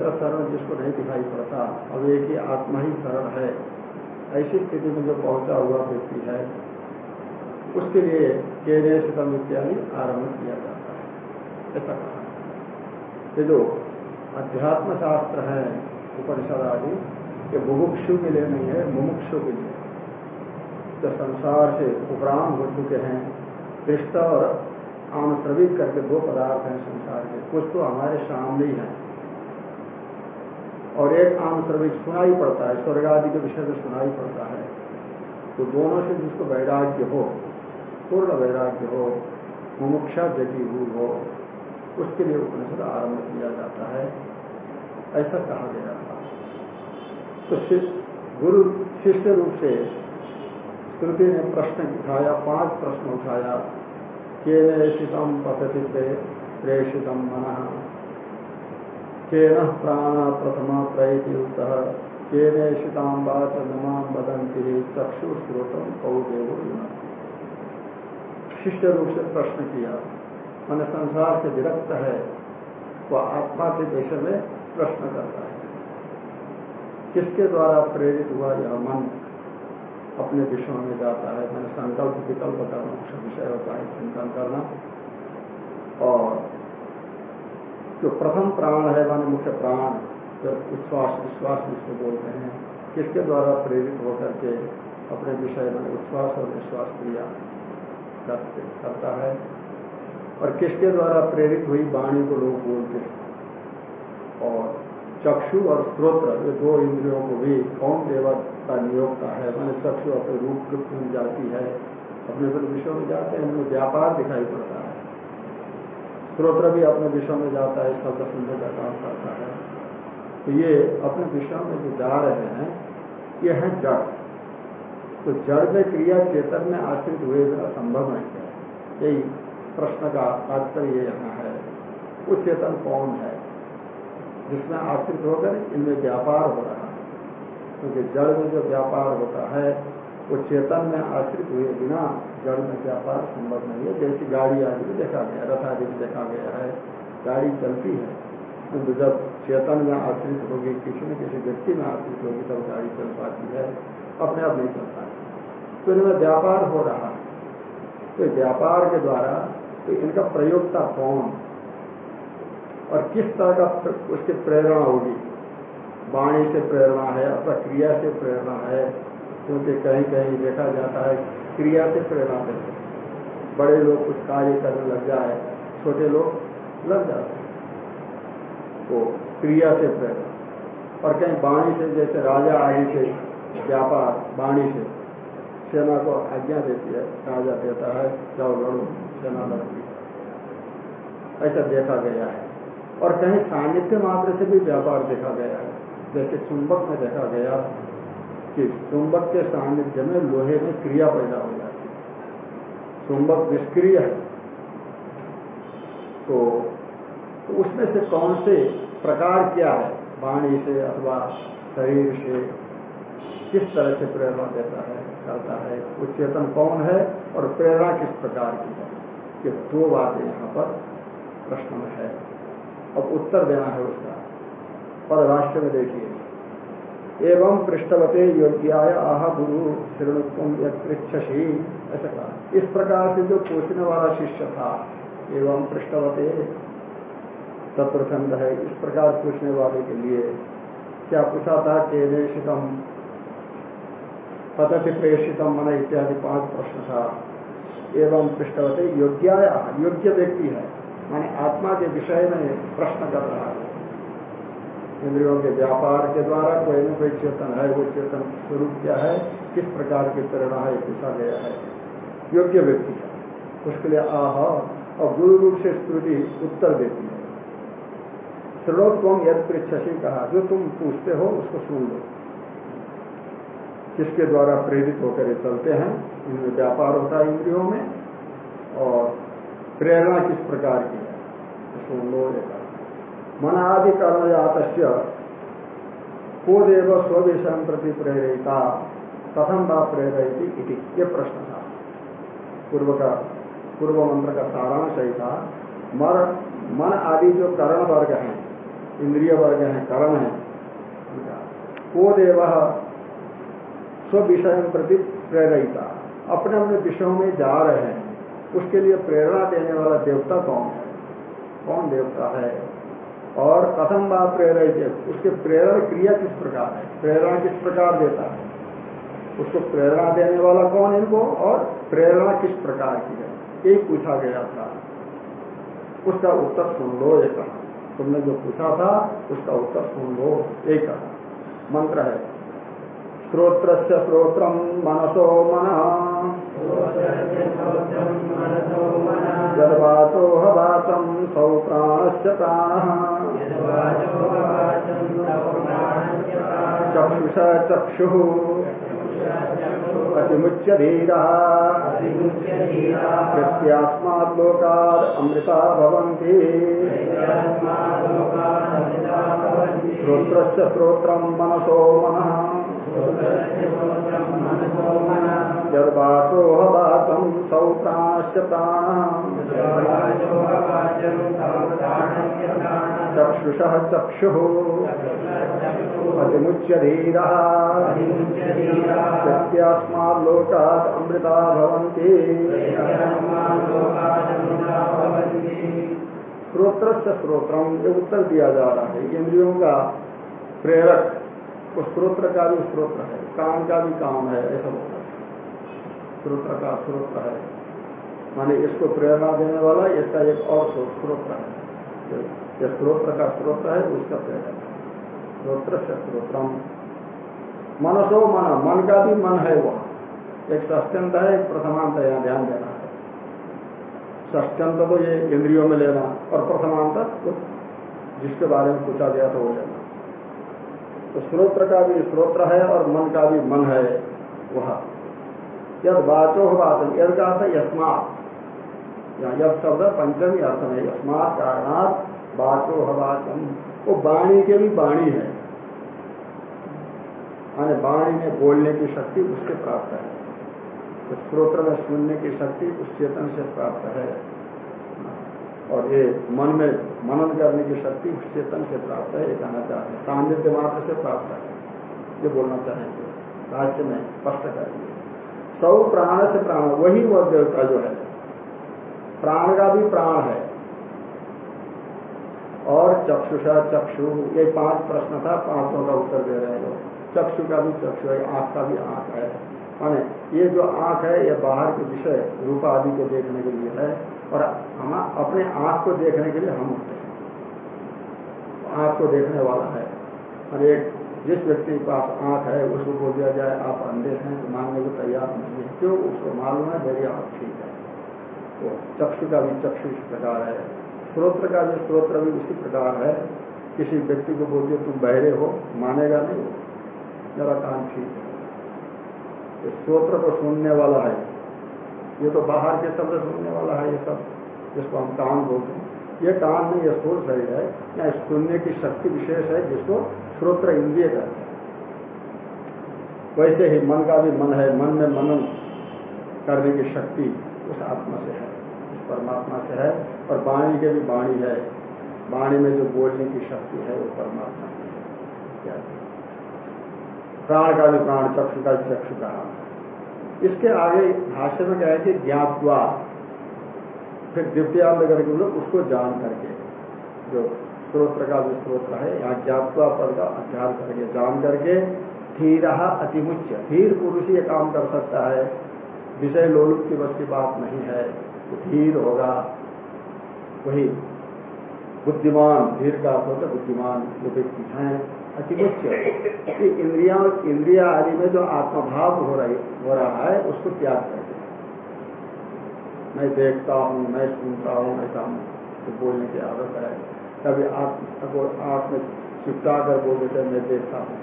के शरण जिसको नहीं दिखाई पड़ता, अब एक ही आत्मा ही शरण है। ऐसी स्थिति में जो पहुँचा हुआ व्यक्ति है, उसके लिए केरे सितम इत्यादि आरंभ किया जाता है। ऐसा कहा। ये जो अध्यात्म शास्त्र है, उपनिषद आदि, ये बुभुक्षु के लिए नहीं है, मुमुक्षु के लिए। जो संसार से उपराम हो चुके हैं, दृष्ट और आम श्रविक करके दो पदार्थ हैं संसार के, कुछ तो हमारे सामने ही हैं। और एक आम श्रविक सुनाई पड़ता है, स्वर्ग आदि के विषय में सुनाई पड़ता है। तो दोनों से जिसको वैराग्य हो, पूर्ण वैराग्य हो, मुमुक्षा जगी हुई हो, उसके लिए उपनिषद आरंभ किया जाता है। ऐसा कहा गया था। तो गुरु शिष्य रूप से श्रुति ने प्रश्न उठाया, पाँच प्रश्न उठाया। केनेषितम पतति प्रेषितम मन। केन प्राण प्रथम प्रयुक्त केनेषिताम वाच नमाम वदंती चक्षुश्रोतम कौदेव शिष्य रूप से प्रश्न किया, मैंने संसार से विरक्त है, वह आत्मा के विषय में प्रश्न करता है। किसके द्वारा प्रेरित हुआ यह मन? अपने विषयों में जाता है। मैंने संकल्प विकल्प करना विषय होता है, चिंतन करना और जो प्रथम प्राण है, माने मुख्य प्राण, जब उच्छ्वास विश्वास जिसको बोलते हैं, किसके द्वारा प्रेरित होकर के अपने विषय में उच्छ्वास और विश्वास क्रिया करता है? और किसके द्वारा प्रेरित हुई वाणी को लोग बोलते हैं? और चक्षु और स्त्रोत्र ये दो इंद्रियों को भी कौन का नियोगता है? मैंने चक्षु अपने रूप में जाती है, अपने अपने विषयों में जाते हैं, उनमें व्यापार दिखाई पड़ता है। स्त्रोत्र भी अपने विषय में जाता है शब्द सुनने का काम करता है। तो ये अपने विषय में जो जा रहे हैं, ये है जड़। तो जड़ में क्रिया चेतन में आश्रित हुए बिना संभव नहीं है। यही प्रश्न का तात्पर्य यहाँ है। वो चेतन कौन है? जिसमें आश्रित होकर इनमें व्यापार हो रहा है। क्योंकि जड़ में जो व्यापार होता है वो चेतन में आश्रित हुए बिना जड़ में व्यापार संभव नहीं है। जैसी गाड़ी आदि में देखा गया, रथ आदि में देखा गया है, गाड़ी चलती है। तो जब चेतन में आश्रित होगी, किसी न किसी व्यक्ति में आश्रित होगी, तब गाड़ी चल पाती है, अपने आप नहीं चल पाती। तो इनमें व्यापार हो रहा है। तो व्यापार के द्वारा तो इनका प्रयोगता कौन? और किस तरह का उसकी प्रेरणा होगी? वाणी से प्रेरणा है, अथवा क्रिया से प्रेरणा है क्योंकि कहीं कहीं देखा जाता है, क्रिया से प्रेरणा देते बड़े लोग कुछ कार्य करने लग जाए, छोटे लोग लग जाते हैं। तो क्रिया से प्रेरणा। और कहीं वाणी से, जैसे राजा आदि के व्यापार, वाणी से, सेना को आज्ञा देती है, राजा देता है, जाओ लड़ो, सेना लड़ती है। ऐसा देखा गया है। और कहीं सानिध्य मात्र से भी व्यापार देखा गया है। जैसे चुंबक में देखा गया कि चुंबक के सानिध्य में लोहे में क्रिया पैदा हो जाती है। चुंबक निष्क्रिय है। तो, तो उसमें से कौन से प्रकार क्या है? वाणी से अथवा शरीर से किस तरह से प्रेरणा देता है करता है? वो चेतन कौन है और प्रेरणा किस प्रकार की है? ये दो बातें यहाँ पर प्रश्न में है। अब उत्तर देना है उसका। पदभाष्य में देखिए। एवं पृष्ठवते योग्याय आह गुरु श्रेणुत्म पृछसी ऐसा कहा। इस प्रकार से जो पूछने वाला शिष्य था, एवं पृष्ठवते चतुर्थंड है, इस प्रकार पूछने वाले के लिए क्या पूछा था केनेशितम पतति प्रेषितम मन इत्यादि पाँच प्रश्न था। एवं पृष्ठवते योग्याय योग्य व्यक्ति है, माने आत्मा के विषय में प्रश्न कर रहा इंद्रियों के व्यापार के द्वारा कोई न कोई चेतन है, वो चेतन स्वरूप क्या है, किस प्रकार की प्रेरणा है पूछा गया है। योग्य व्यक्ति है। उसके लिए आह और गुरु रूप से स्मृति उत्तर देती है। श्रोत्वम यद पृछसी कहा, जो तुम पूछते हो, उसको सुन लो। किसके द्वारा प्रेरित होकर चलते हैं? इनमें व्यापार होता है इंद्रियों में, और प्रेरणा किस प्रकार की है? सुन लो मन आदि कर्म को देव स्वविषय प्रति प्रेरिता कथम बा प्रेरित ये प्रश्न। था पूर्व का पूर्व मंत्र का सारांश ही था मर, मन आदि जो करण वर्ग हैं इंद्रिय वर्ग हैं, करण है को देव स्व विषय प्रति प्रेरिता अपने अपने विषयों में जा रहे हैं, उसके लिए प्रेरणा देने वाला देवता कौन है? कौन देवता है? और कथम बात प्रेरित उसके प्रेरण क्रिया किस प्रकार है? प्रेरणा किस प्रकार देता है? उसको प्रेरणा देने वाला कौन इनको और प्रेरणा किस प्रकार की है? यही पूछा गया था। उसका उत्तर सुन लो ये कहा। तुमने जो पूछा था उसका उत्तर सुन लो एक कहा। मंत्र है श्रोत्र से श्रोत्र मनसो मन। जलवाचो हवाचम सौ प्राणस्य प्राण। चक्षुष चक्षु। अतिमुच्य धीर प्रत्यास्मालोकाद अमृता भवन्ति। श्रोत्र श्रोत्र मनसो मन। यदवाचो वाचम सौ प्राणश्च प्राण चक्षुष चक्षु। अतिमुच्य अमृता भवन्ति। श्रोत्र से स्त्रोत्रम ये उत्तर दिया जा रहा है इंद्रियों का प्रेरक, वो स्रोत्र का भी स्रोत्र है, काम का भी काम है, ऐसा बोलता है। स्रोत्र का स्रोत्र है। माने इसको प्रेरणा देने वाला इसका एक और स्रोत्र है। ये स्रोत्र का स्रोत्र है, उसका प्रेरणा। स्रोत्र से स्रोत्रम। मनसो मन मन का भी मन है वह। एक ष्टंत है, एक प्रथमांत है, यहाँ ध्यान देना है। ष्टंत को ये इंद्रियों में लेना और प्रथमांत तो जिसके बारे में पूछा गया था वो लेना। तो श्रोत्र का भी स्रोत्र है और मन का भी मन है वह। यद वाचो वाचन, यद का अर्थ यस्मात। यद शब्द पंचमी अर्थ है, यस्मात कारणात वाचो हवाचन वो वाणी के भी वाणी है। माने वाणी में बोलने की शक्ति उससे प्राप्त है। तो में सुनने की शक्ति उस चेतन से प्राप्त है। और ये मन में मनन करने की शक्ति उस चेतन से प्राप्त है, ये कहना चाहते हैं। सान्निध्य मात्र से प्राप्त है। ये बोलना चाहेंगे। भाष्य में स्पष्ट करेंगे। सौ प्राण से प्राण, वही वह देवता जो है। प्राण का भी प्राण है। और चक्षुषा चक्षु, ये पाँच प्रश्न था, पाँचों का उत्तर दे रहे हैं चक्षु का भी चक्षु है, आँख का भी आँख है। माने ये जो आँख है, ये बाहर के विषय, रूप आदि को देखने के लिए है। और हम अपने आँख को देखने के लिए हम होते हैं। आँख को देखने वाला है। और एक जिस व्यक्ति के पास आँख है, उसको बोल दिया जाए, आप अंधे हैं तो मानने को तैयार नहीं है। क्यों? उसको मालूम है, मेरी आँख ठीक है। तो चक्षु का भी चक्षु इस प्रकार है। स्रोत्र का भी स्रोत्र भी उसी प्रकार है। किसी व्यक्ति को बोल दिया, तुम बहरे हो। मानेगा नहीं मेरा कान ठीक है। स्रोत्र को सुनने वाला है। ये तो बाहर के शब्द सुनने वाला है ये सब, जिसको हम कान बोलते हैं। ये कान में यह स्थूल शरीर है, या सुनने की शक्ति विशेष है जिसको श्रोत्र इंद्रिय कहते हैं। वैसे ही मन का भी मन है, मन में मनन करने की शक्ति उस आत्मा से है उस परमात्मा से है, और वाणी के भी वाणी है। वाणी में जो बोलने की शक्ति है, वो परमात्मा की है। प्राण का भी प्राण चक्षु का भी चक्षु कहा इसके आगे भाष्य में क्या है कि ज्ञातवा फिर द्वितीयांत करके लोग उसको जान करके, जो स्त्रोत्र का स्त्रोत्र है, यहाँ ज्ञापवा पद का अध्ययन करके जान करके धीर अतिमुच्य। धीर पुरुष ये काम कर सकता है, विषय लोलुप की बस की बात नहीं है तो धीर होगा। वही बुद्धिमान, धीर का अर्थ बुद्धिमान जो व्यक्ति हैं, अतिमुच्य। इंद्रिया इंद्रिया आदि में जो आत्मभाव हो रही, हो रहा है, उसको त्याग करके। मैं देखता हूँ, मैं सुनता हूँ ऐसा तो बोलने की आदत है। कभी आँख में चिपटा कर बोल देते मैं देखता हूँ।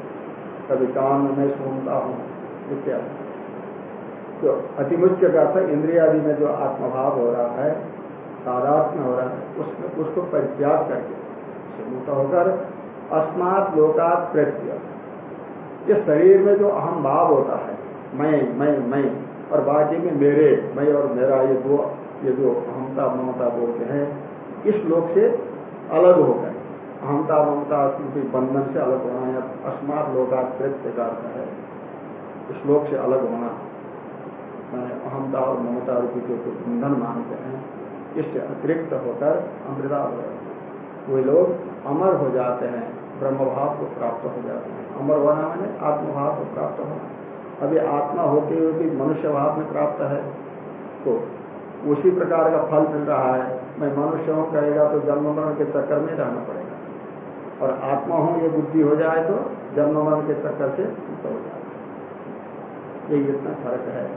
कभी कान में मैं सुनता हूँ इत्यादि तो अतिमुच्य का था इंद्रिया आदि में जो आत्मभाव हो रहा है, तादात्म्य हो रहा है, उसमें, उसको परित्याग करके मुक्त होकर अस्मात लोकात प्रत्य ये शरीर में जो अहम भाव होता है, मैं मैं मैं और बाकी में मेरे, मैं और मेरा ये दो, ये जो अहमता ममता बोलते हैं, इस लोक से अलग होकर अहमता ममता क्योंकि बंधन से अलग होना या अस्मात लोकाकृत्य का अर्थ है, इस लोक से अलग होना। मैंने अहमता और ममता रूपी जो बंधन मानते हैं, इससे अतिरिक्त होकर अमृता हो जाते वे लोग अमर हो जाते हैं, ब्रह्मभाव को प्राप्त हो जाते हैं। अमर होना मैंने आत्मभाव को प्राप्त होना। अभी आत्मा होते हुए भी मनुष्य भाव में प्राप्त है। तो उसी प्रकार का फल मिल रहा है। मैं मनुष्य हूँ, कहेगा तो जन्म मरण के चक्कर में रहना पड़ेगा। और आत्मा हूँ, ये बुद्धि हो जाए तो जन्म मरण के चक्कर से मुक्त हो जाए ये इतना फ़र्क है।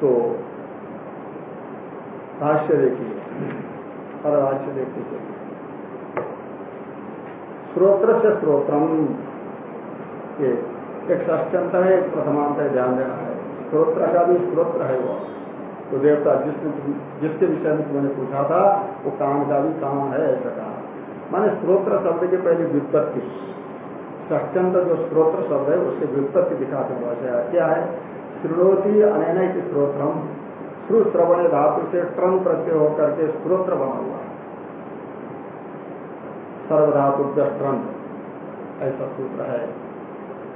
तो भाष्य देखिए। और भाष्य देखिए चलिए। श्रोत्र से श्रोत्रम। के एक ष्टंत है, एक प्रथमांत है, ध्यान देना है। स्त्रोत्र का भी स्त्रोत्र है वो। तो देवता जिसने जिसके विषय में तुमने पूछा था, वो काम का भी काम है, ऐसा कहा। माने स्त्रोत्र शब्द के पहले व्युत्पत्ति। ष्टंत जो स्त्रोत्र शब्द है, उसके व्युत्पत्ति दिखाते हैं क्या है? श्रोति अनैन स्त्रोत्रम श्रु श्रवण धातु से ट्रम प्रत्यय होकर के स्त्रोत्र बना हुआ है। सर्वधातु ऐसा सूत्र है।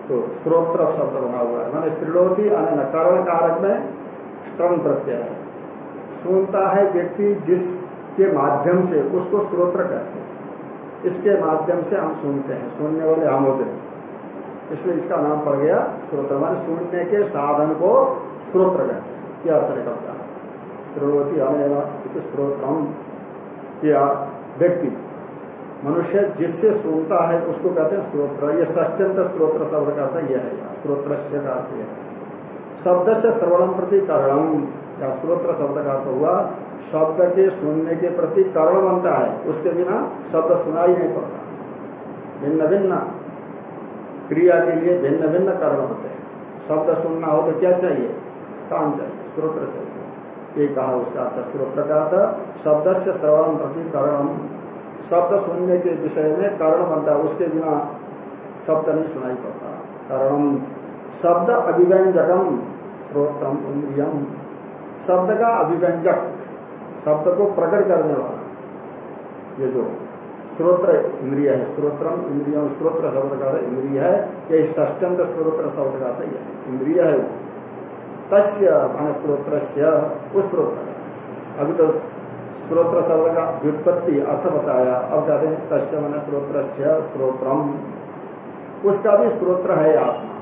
तो श्रोत्र शब्द बना हुआ है। मैंने स्त्रीलोती अन्य कर्ण कारक में क्रम प्रत्यय है। सुनता है व्यक्ति जिसके माध्यम से, उसको श्रोत्र कहते हैं। इसके माध्यम से हम सुनते हैं। सुनने वाले हम होते हैं। इसलिए इसका नाम पड़ गया श्रोत्र। मान सुनने के साधन को श्रोत्र कहते हैं। क्या अर्थ निकलता है। श्रोती अनैन श्रोत्रम या व्यक्ति। मनुष्य जिससे सुनता है, उसको कहते हैं स्त्रोत्र ये सत्यंत स्त्रोत्र शब्द का अर्थ यह है। स्त्रोत्र का यह है। शब्द से श्रवणम प्रति करणम या स्त्रोत्र शब्द का अर्थ हुआ, शब्द के सुनने के प्रति करण बनता है। उसके बिना शब्द सुनाई नहीं पड़ता। भिन्न भिन्न क्रिया के लिए भिन्न भिन्न करण होते हैं। शब्द सुनना हो तो क्या चाहिए? काम चाहिए स्त्रोत्र चाहिए। ये कहा उसका अर्थ स्त्रोत्र का अर्थ। शब्द से श्रवण प्रति करणम शब्द सुनने के विषय में कारण बनता है, उसके बिना शब्द नहीं सुनाई पड़ता। कारण शब्द अभिव्यंजकम श्रोत्रम इंद्रियम। शब्द का अभिव्यंजक, शब्द को प्रकट करने वाला, ये जो स्रोत्र इंद्रिय है स्त्रोत्रम इंद्रियम स्त्रोत्र शब्द का इंद्रिय है ये ष्टंत स्त्रोत्र शब्द का है। इंद्रिय है वो। तस्य, मान उस स्त्रोत्र अभी तो स्त्रोत्र शब्द का व्युत्पत्ति अर्थ बताया अब कहते हैं तस्य मन स्त्रोत्र स्त्रोत्रम उसका भी स्त्रोत्र है आत्मा,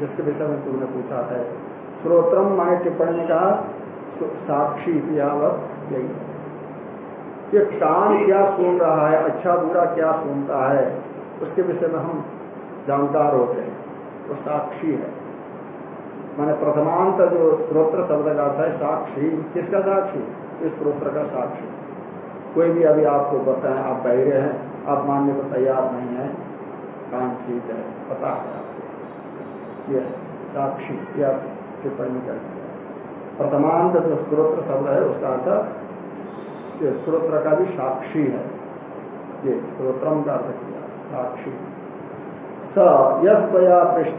जिसके विषय में तुमने पूछा है। स्त्रोत्रम माने टिप्पणी कहा साक्षी यावत यही। ये कान क्या सुन रहा है अच्छा बुरा क्या सुनता है, उसके विषय में हम जानकार होते हैं। वो तो साक्षी है। माने प्रथमांत जो स्रोत्र शब्द का अर्थ है साक्षी। किसका साक्षी? इस स्रोत्र का साक्षी कोई भी अभी आपको बताएँ आप बहरे हैं, आप मानने को तैयार नहीं है, काम ठीक है, पता है आपको। ये साक्षी, या टिप्पणी कर प्रथमांत जो स्त्रोत्र शब्द है, उसका अर्थ स्त्रोत्र का भी साक्षी है। ये स्त्रोत्रम का अर्थ किया, साक्षी। स यश पृष्ठ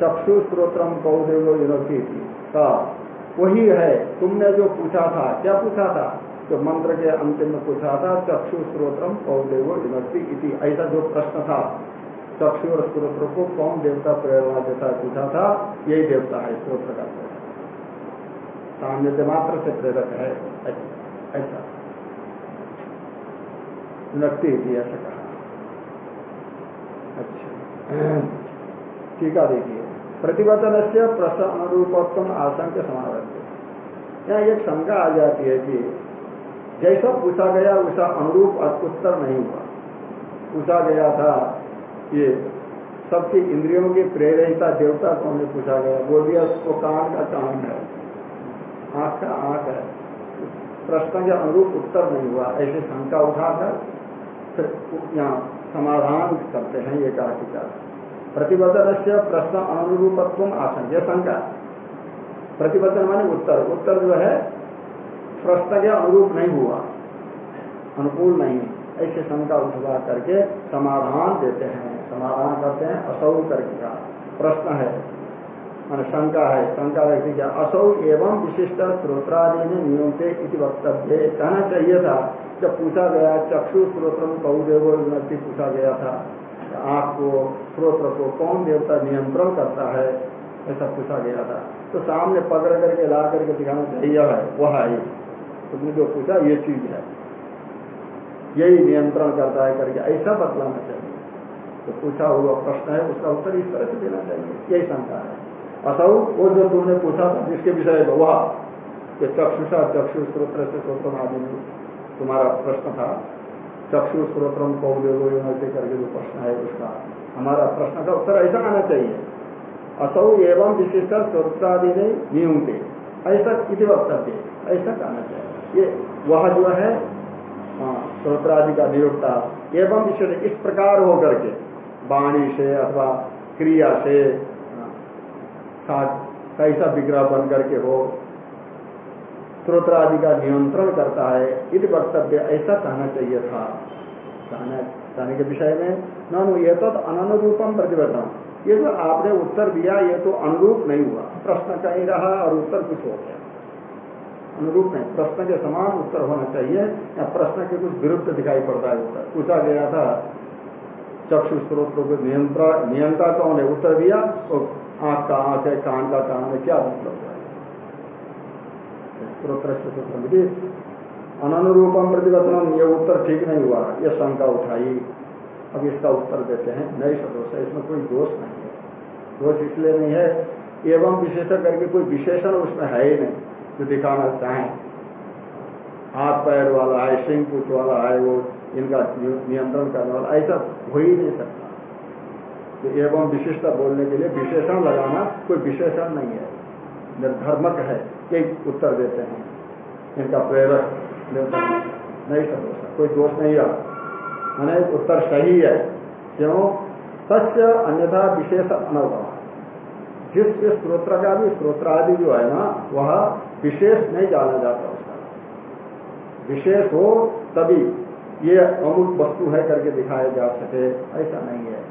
चक्षु स्त्रोत्रम कौदेव विनोती थी स वही है। तुमने जो पूछा था, क्या पूछा था? जो मंत्र के अंतिम में पूछा था, चक्षु स्त्रोत्रम कौदेव विनोती इति। ऐसा जो प्रश्न था, चक्षु और स्त्रोत्र को कौन देवता प्रेरणा देता पूछा था, यही देवता है स्त्रोत्र का सामने मात्र से प्रेरक है, ऐसा। विनक्ति ऐसा कहा। अच्छा। ठीक है, देखिए। प्रतिवचन से प्रश्न अनुरूपत्व आशंक समावृत्ति यहाँ एक शंका आ जाती है कि जैसा पूछा गया, वैसा अनुरूप उत्तर नहीं हुआ। पूछा गया था ये सबकी इंद्रियों की प्रेरिता देवता को ने पूछा गया। बोल दिया, उसको कान का कान है, आँख का आँख है। प्रश्न के अनुरूप उत्तर नहीं हुआ। ऐसे शंका उठाकर फिर यहाँ समाधान करते हैं ये कि प्रतिवचन से प्रश्न अनुरूपत्व आसन। यह शंका। प्रतिवचन माने उत्तर। उत्तर जो है, प्रश्न के अनुरूप नहीं हुआ। अनुकूल नहीं ऐसे शंका उठवा करके समाधान देते हैं। समाधान करते हैं, असौ करके का प्रश्न है। मान शंका है। शंका रहती क्या? असौ एवं विशिष्ट स्त्रोत्रादि में नियमते वक्तव्य। कहना चाहिए था, जब पूछा गया, चक्षु स्त्रोत्र बहुदेव पूछा गया था आँख को स्रोत्र को कौन देवता नियंत्रण करता है? ऐसा पूछा गया था तो सामने पकड़ करके, ला करके दिखाना चाहिए है, वह है तुमने जो पूछा, ये चीज़ है। यही नियंत्रण करता है करके, ऐसा बतलाना चाहिए। तो पूछा हुआ प्रश्न है, उसका उत्तर इस तरह से देना चाहिए। यही शंका है। असौ वो जो तुमने पूछा था, जिसके विषय में, वह चक्षुषा, चक्षु स्त्रोत्र से स्रोत्र आदि तुम्हारा प्रश्न था। चक्षु स्रोत्रम कौदेवो करके जो प्रश्न है, उसका हमारा प्रश्न का उत्तर ऐसा आना चाहिए। असौ एवं विशिष्ट स्रोत्रादि ने नियुक्ति ऐसा इति वक्तव्य। ऐसा कहना चाहिए। ये वह जो है स्रोत्रादि का नियुक्ता एवं विशिष्ट इस प्रकार हो करके वाणी से अथवा क्रिया से हाँ, कैसा विग्रह बन करके हो स्त्रोत्र आदि का नियंत्रण करता है इति वक्तव्य। ऐसा कहना चाहिए था। कहना के विषय में नु ये तो अनुरूपम प्रतिबद्धम। ये जो आपने उत्तर दिया, ये तो अनुरूप नहीं हुआ। प्रश्न कहीं रहा और उत्तर कुछ हो गया। अनुरूप नहीं। प्रश्न के समान उत्तर होना चाहिए। या प्रश्न के कुछ विरुद्ध दिखाई पड़ता है उत्तर। पूछा गया था, चक्षु स्त्रोत्रों को नियंत्रण कौन है? उत्तर दिया तो आँख का आँख है, कान का कान है, क्या मतलब स्त्रोत्र अनुरूपम प्रतिवचनम ये उत्तर ठीक नहीं हुआ। ये शंका उठाई। अब इसका उत्तर देते हैं नई सदोष है इसमें कोई दोष नहीं है। दोष इसलिए नहीं है, एवं विशेषण करके कोई विशेषण उसमें है ही नहीं, जो दिखाना चाहें। हाथ पैर वाला है, सिंह पूछ वाला है, वो इनका नियंत्रण करने वाला, ऐसा हो ही नहीं सकता। तो एवं विशिष्ट बोलने के लिए विशेषण लगाना कोई विशेषण नहीं है। निर्धर्मक है, यही उत्तर देते हैं। इनका प्रेरक नहीं सब दोष कोई दोष नहीं रहा। मैंने उत्तर सही है, क्यों? तस्य अन्यथा विशेष अनुभव जिस स्त्रोत्र का भी स्त्रोत्रादि जो है ना, वह विशेष नहीं जाना जाता उसका। विशेष हो, तभी ये अमुक वस्तु है करके दिखाया जा सके, ऐसा नहीं है।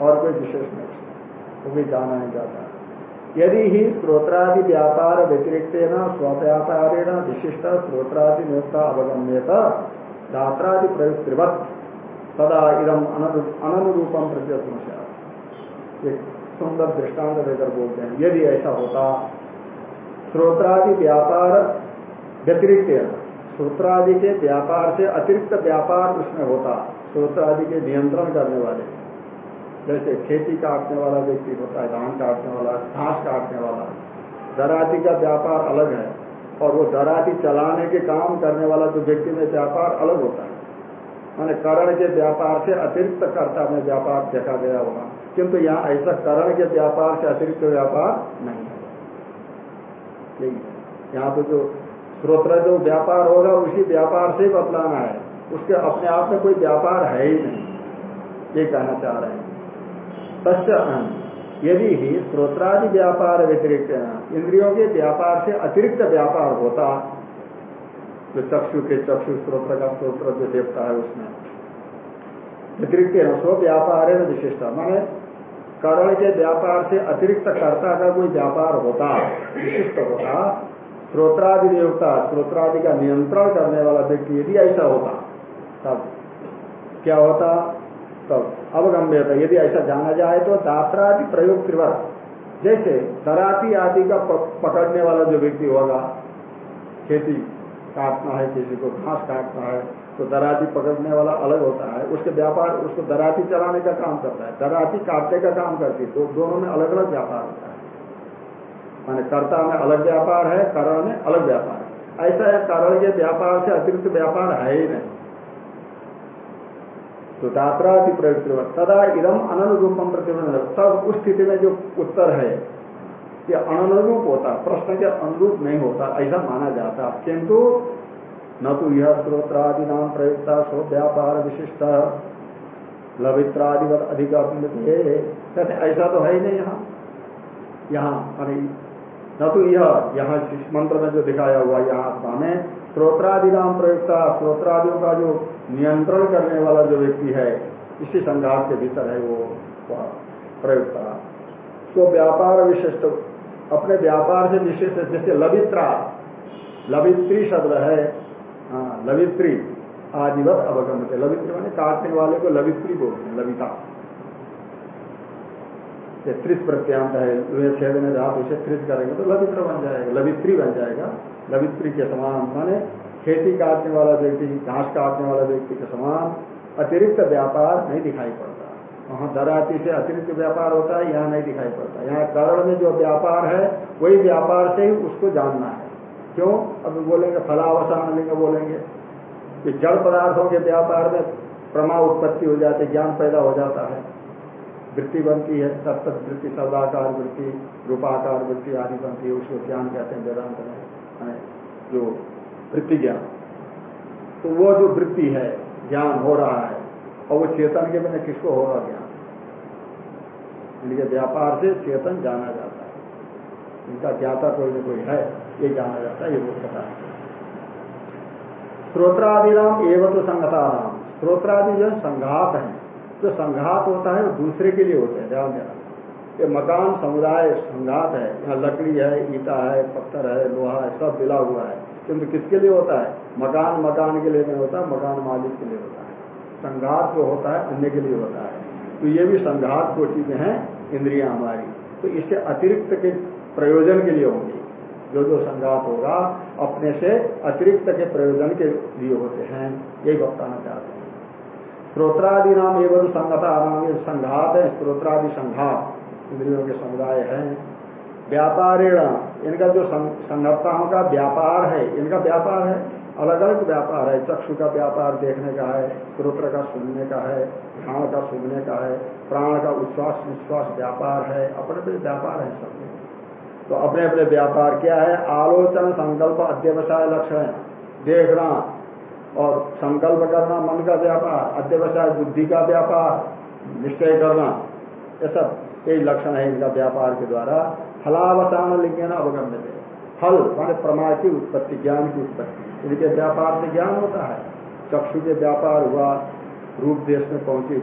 और कोई विशेष नहीं। वो भी जाना नहीं जाता। यदि ही स्त्रोत्रादि व्यापार व्यतिरिक्त स्वव्यापारेण विशिष्ट स्त्रोत्रादि नियुक्ता अवगम्यत धात्रादि प्रयुक्तिवत तदा इदम अननुरूपम प्रत्यक्ष एक सुंदर दृष्टांत देकर बोलते हैं। यदि ऐसा होता स्त्रोत्रादि व्यापार व्यतिरिक्त स्त्रोत्रादि के व्यापार से अतिरिक्त व्यापार उसमें होता स्त्रोत्रादि के नियंत्रण करने वाले। जैसे खेती काटने वाला व्यक्ति होता है धान काटने वाला, घास काटने वाला। दराती का व्यापार अलग है। और वो दराती चलाने के काम करने वाला जो व्यक्ति में व्यापार अलग होता है। माने करण के व्यापार से अतिरिक्त कर्ता में व्यापार देखा गया होगा। किंतु यहाँ ऐसा करण के व्यापार से अतिरिक्त व्यापार नहीं है। यही यहाँ तो जो श्रोत्र जो व्यापार होगा, उसी व्यापार से बतलाना है। उसके अपने आप में कोई व्यापार है ही नहीं। ये कहना चाह रहे हैं। तस् यदि ही स्रोत्रादि व्यापार व्यतिरिक्त इंद्रियों के व्यापार से अतिरिक्त व्यापार होता जो चक्षु के चक्षु स्त्रोत्र का स्त्रोत्र जो देवता है उसमें व्यतिरिक्त स्व व्यापार है विशिष्ट माने करण के व्यापार से अतिरिक्त कर्ता का कोई व्यापार होता, विशिष्ट होता श्रोत्रादि देवता श्रोत्रादि का नियंत्रण करने वाला व्यक्ति यदि ऐसा होता, तब क्या होता? तब अवगम्य था यदि ऐसा जाना जाए तो दात्रादि प्रयोग त्रिवर जैसे दराती आदि का पकड़ने वाला जो व्यक्ति होगा, खेती काटना है, किसी को घास काटना है तो दराती पकड़ने वाला अलग होता है। उसके व्यापार, उसको दराती चलाने का काम करता है। दराती काटने का काम करती है। तो दोनों में अलग अलग व्यापार होता है। माने कर्ता में अलग व्यापार है, करण में अलग व्यापार है। ऐसा है, करण के व्यापार से अतिरिक्त व्यापार है ही नहीं। तो दात्रादि प्रयुक्त तदा इदम अननुरूपम प्रतिबंध तब उस स्थिति में जो उत्तर है, ये अनुरूप होता प्रश्न के अनुरूप नहीं होता, ऐसा माना जाता। किंतु न तो यह स्रोत्रादि नाम प्रयुक्ता सो व्यापार विशिष्ट, लवित्रादिवत अधिक कहते ऐसा तो है ही नहीं यहाँ। यहाँ न तो यह यहाँ मंत्र में जो दिखाया हुआ, यहाँ आत्मा में श्रोत्रादि नाम प्रयुक्ता श्रोत्रादियों का जो नियंत्रण करने वाला जो व्यक्ति है, इसी संघात के भीतर है वो प्रयुक्ता। तो व्यापार विशिष्ट, अपने व्यापार से विशिष्ट जैसे लवित्रा, लवित्री शब्द है हाँ लवित्री, आदिवत अवगम लवित्री मैंने काटने वाले को लवित्री बोलते हैं, लविता। त्रिस प्रत्यांत है छेद में धातु से त्रिस करेंगे तो लवित्र बन जाएगा, लवित्री बन जाएगा। लवित्री के समान, माने खेती काटने वाला व्यक्ति, घास काटने वाला व्यक्ति के समान अतिरिक्त व्यापार नहीं दिखाई पड़ता। वहाँ दराती से अतिरिक्त व्यापार होता है, यहाँ नहीं दिखाई पड़ता। यहाँ करण में जो व्यापार है, वही व्यापार से ही उसको जानना है। क्यों? अब बोलेंगे, फलावसान लिंग बोलेंगे। कि जड़ पदार्थों के व्यापार में, प्रमा उत्पत्ति हो जाती, ज्ञान पैदा हो जाता है। वृत्ति बनती है तत्त वृत्ति शब्दाकार वृत्ति, रूपाकार वृत्ति आदि बनती है, उसको ज्ञान कहते हैं, वेदांत में। जो वृत्ति ज्ञान। तो वो जो वृत्ति है, ज्ञान हो रहा है, और वो चेतन के बिना किसको होगा ज्ञान? इनके व्यापार से चेतन जाना जाता है। इनका ज्ञाता कोई न कोई है, ये जाना जाता है, ये वो पता है। स्त्रोत्रादि नाम एवं तो संगता नाम स्त्रोत्रादि जो संघात है, जो संघात होता है, वो दूसरे के लिए होते हैं, ध्यान देना। ये मकान समुदाय संघात है, यहाँ लकड़ी है, ईटा है, पत्थर है, लोहा है, सब मिला हुआ है। किंतु किसके लिए होता है? मकान मकान के लिए नहीं होता, मकान मालिक के लिए होता है। संघात जो होता है, अन्य के लिए होता है। तो ये भी संघात कोटि में है, इंद्रिया हमारी। तो इससे अतिरिक्त के प्रयोजन के लिए होंगी। जो जो संघात होगा, अपने से अतिरिक्त के प्रयोजन के लिए होते हैं। यही बताना चाहते हैं। स्त्रोत्रादि नाम एवं संगता नाम संघात है स्त्रोत्रादि संघात। इंद्रियों के समुदाय है। व्यापारेण, इनका जो संगताओं का व्यापार है, इनका व्यापार है अलग अलग व्यापार है। चक्षु का व्यापार देखने का है स्रोत्र का सुनने का है घ्राण का सुनने का है, प्राण का उच्छ्वास, निश्वास व्यापार है अपने अपने व्यापार है सब। तो अपने अपने व्यापार क्या है? आलोचन, संकल्प, अध्यवसाय लक्षण देखना और संकल्प करना मन का व्यापार, अध्यवसाय बुद्धि का व्यापार, निश्चय करना, ये सब। यही लक्षण है इनका व्यापार के द्वारा। फलावसान लिंगन अवगम्य थे फल माने प्रमाण की उत्पत्ति ज्ञान की उत्पत्ति। इनके व्यापार से ज्ञान होता है। चक्षु के व्यापार हुआ रूप देश में पहुँची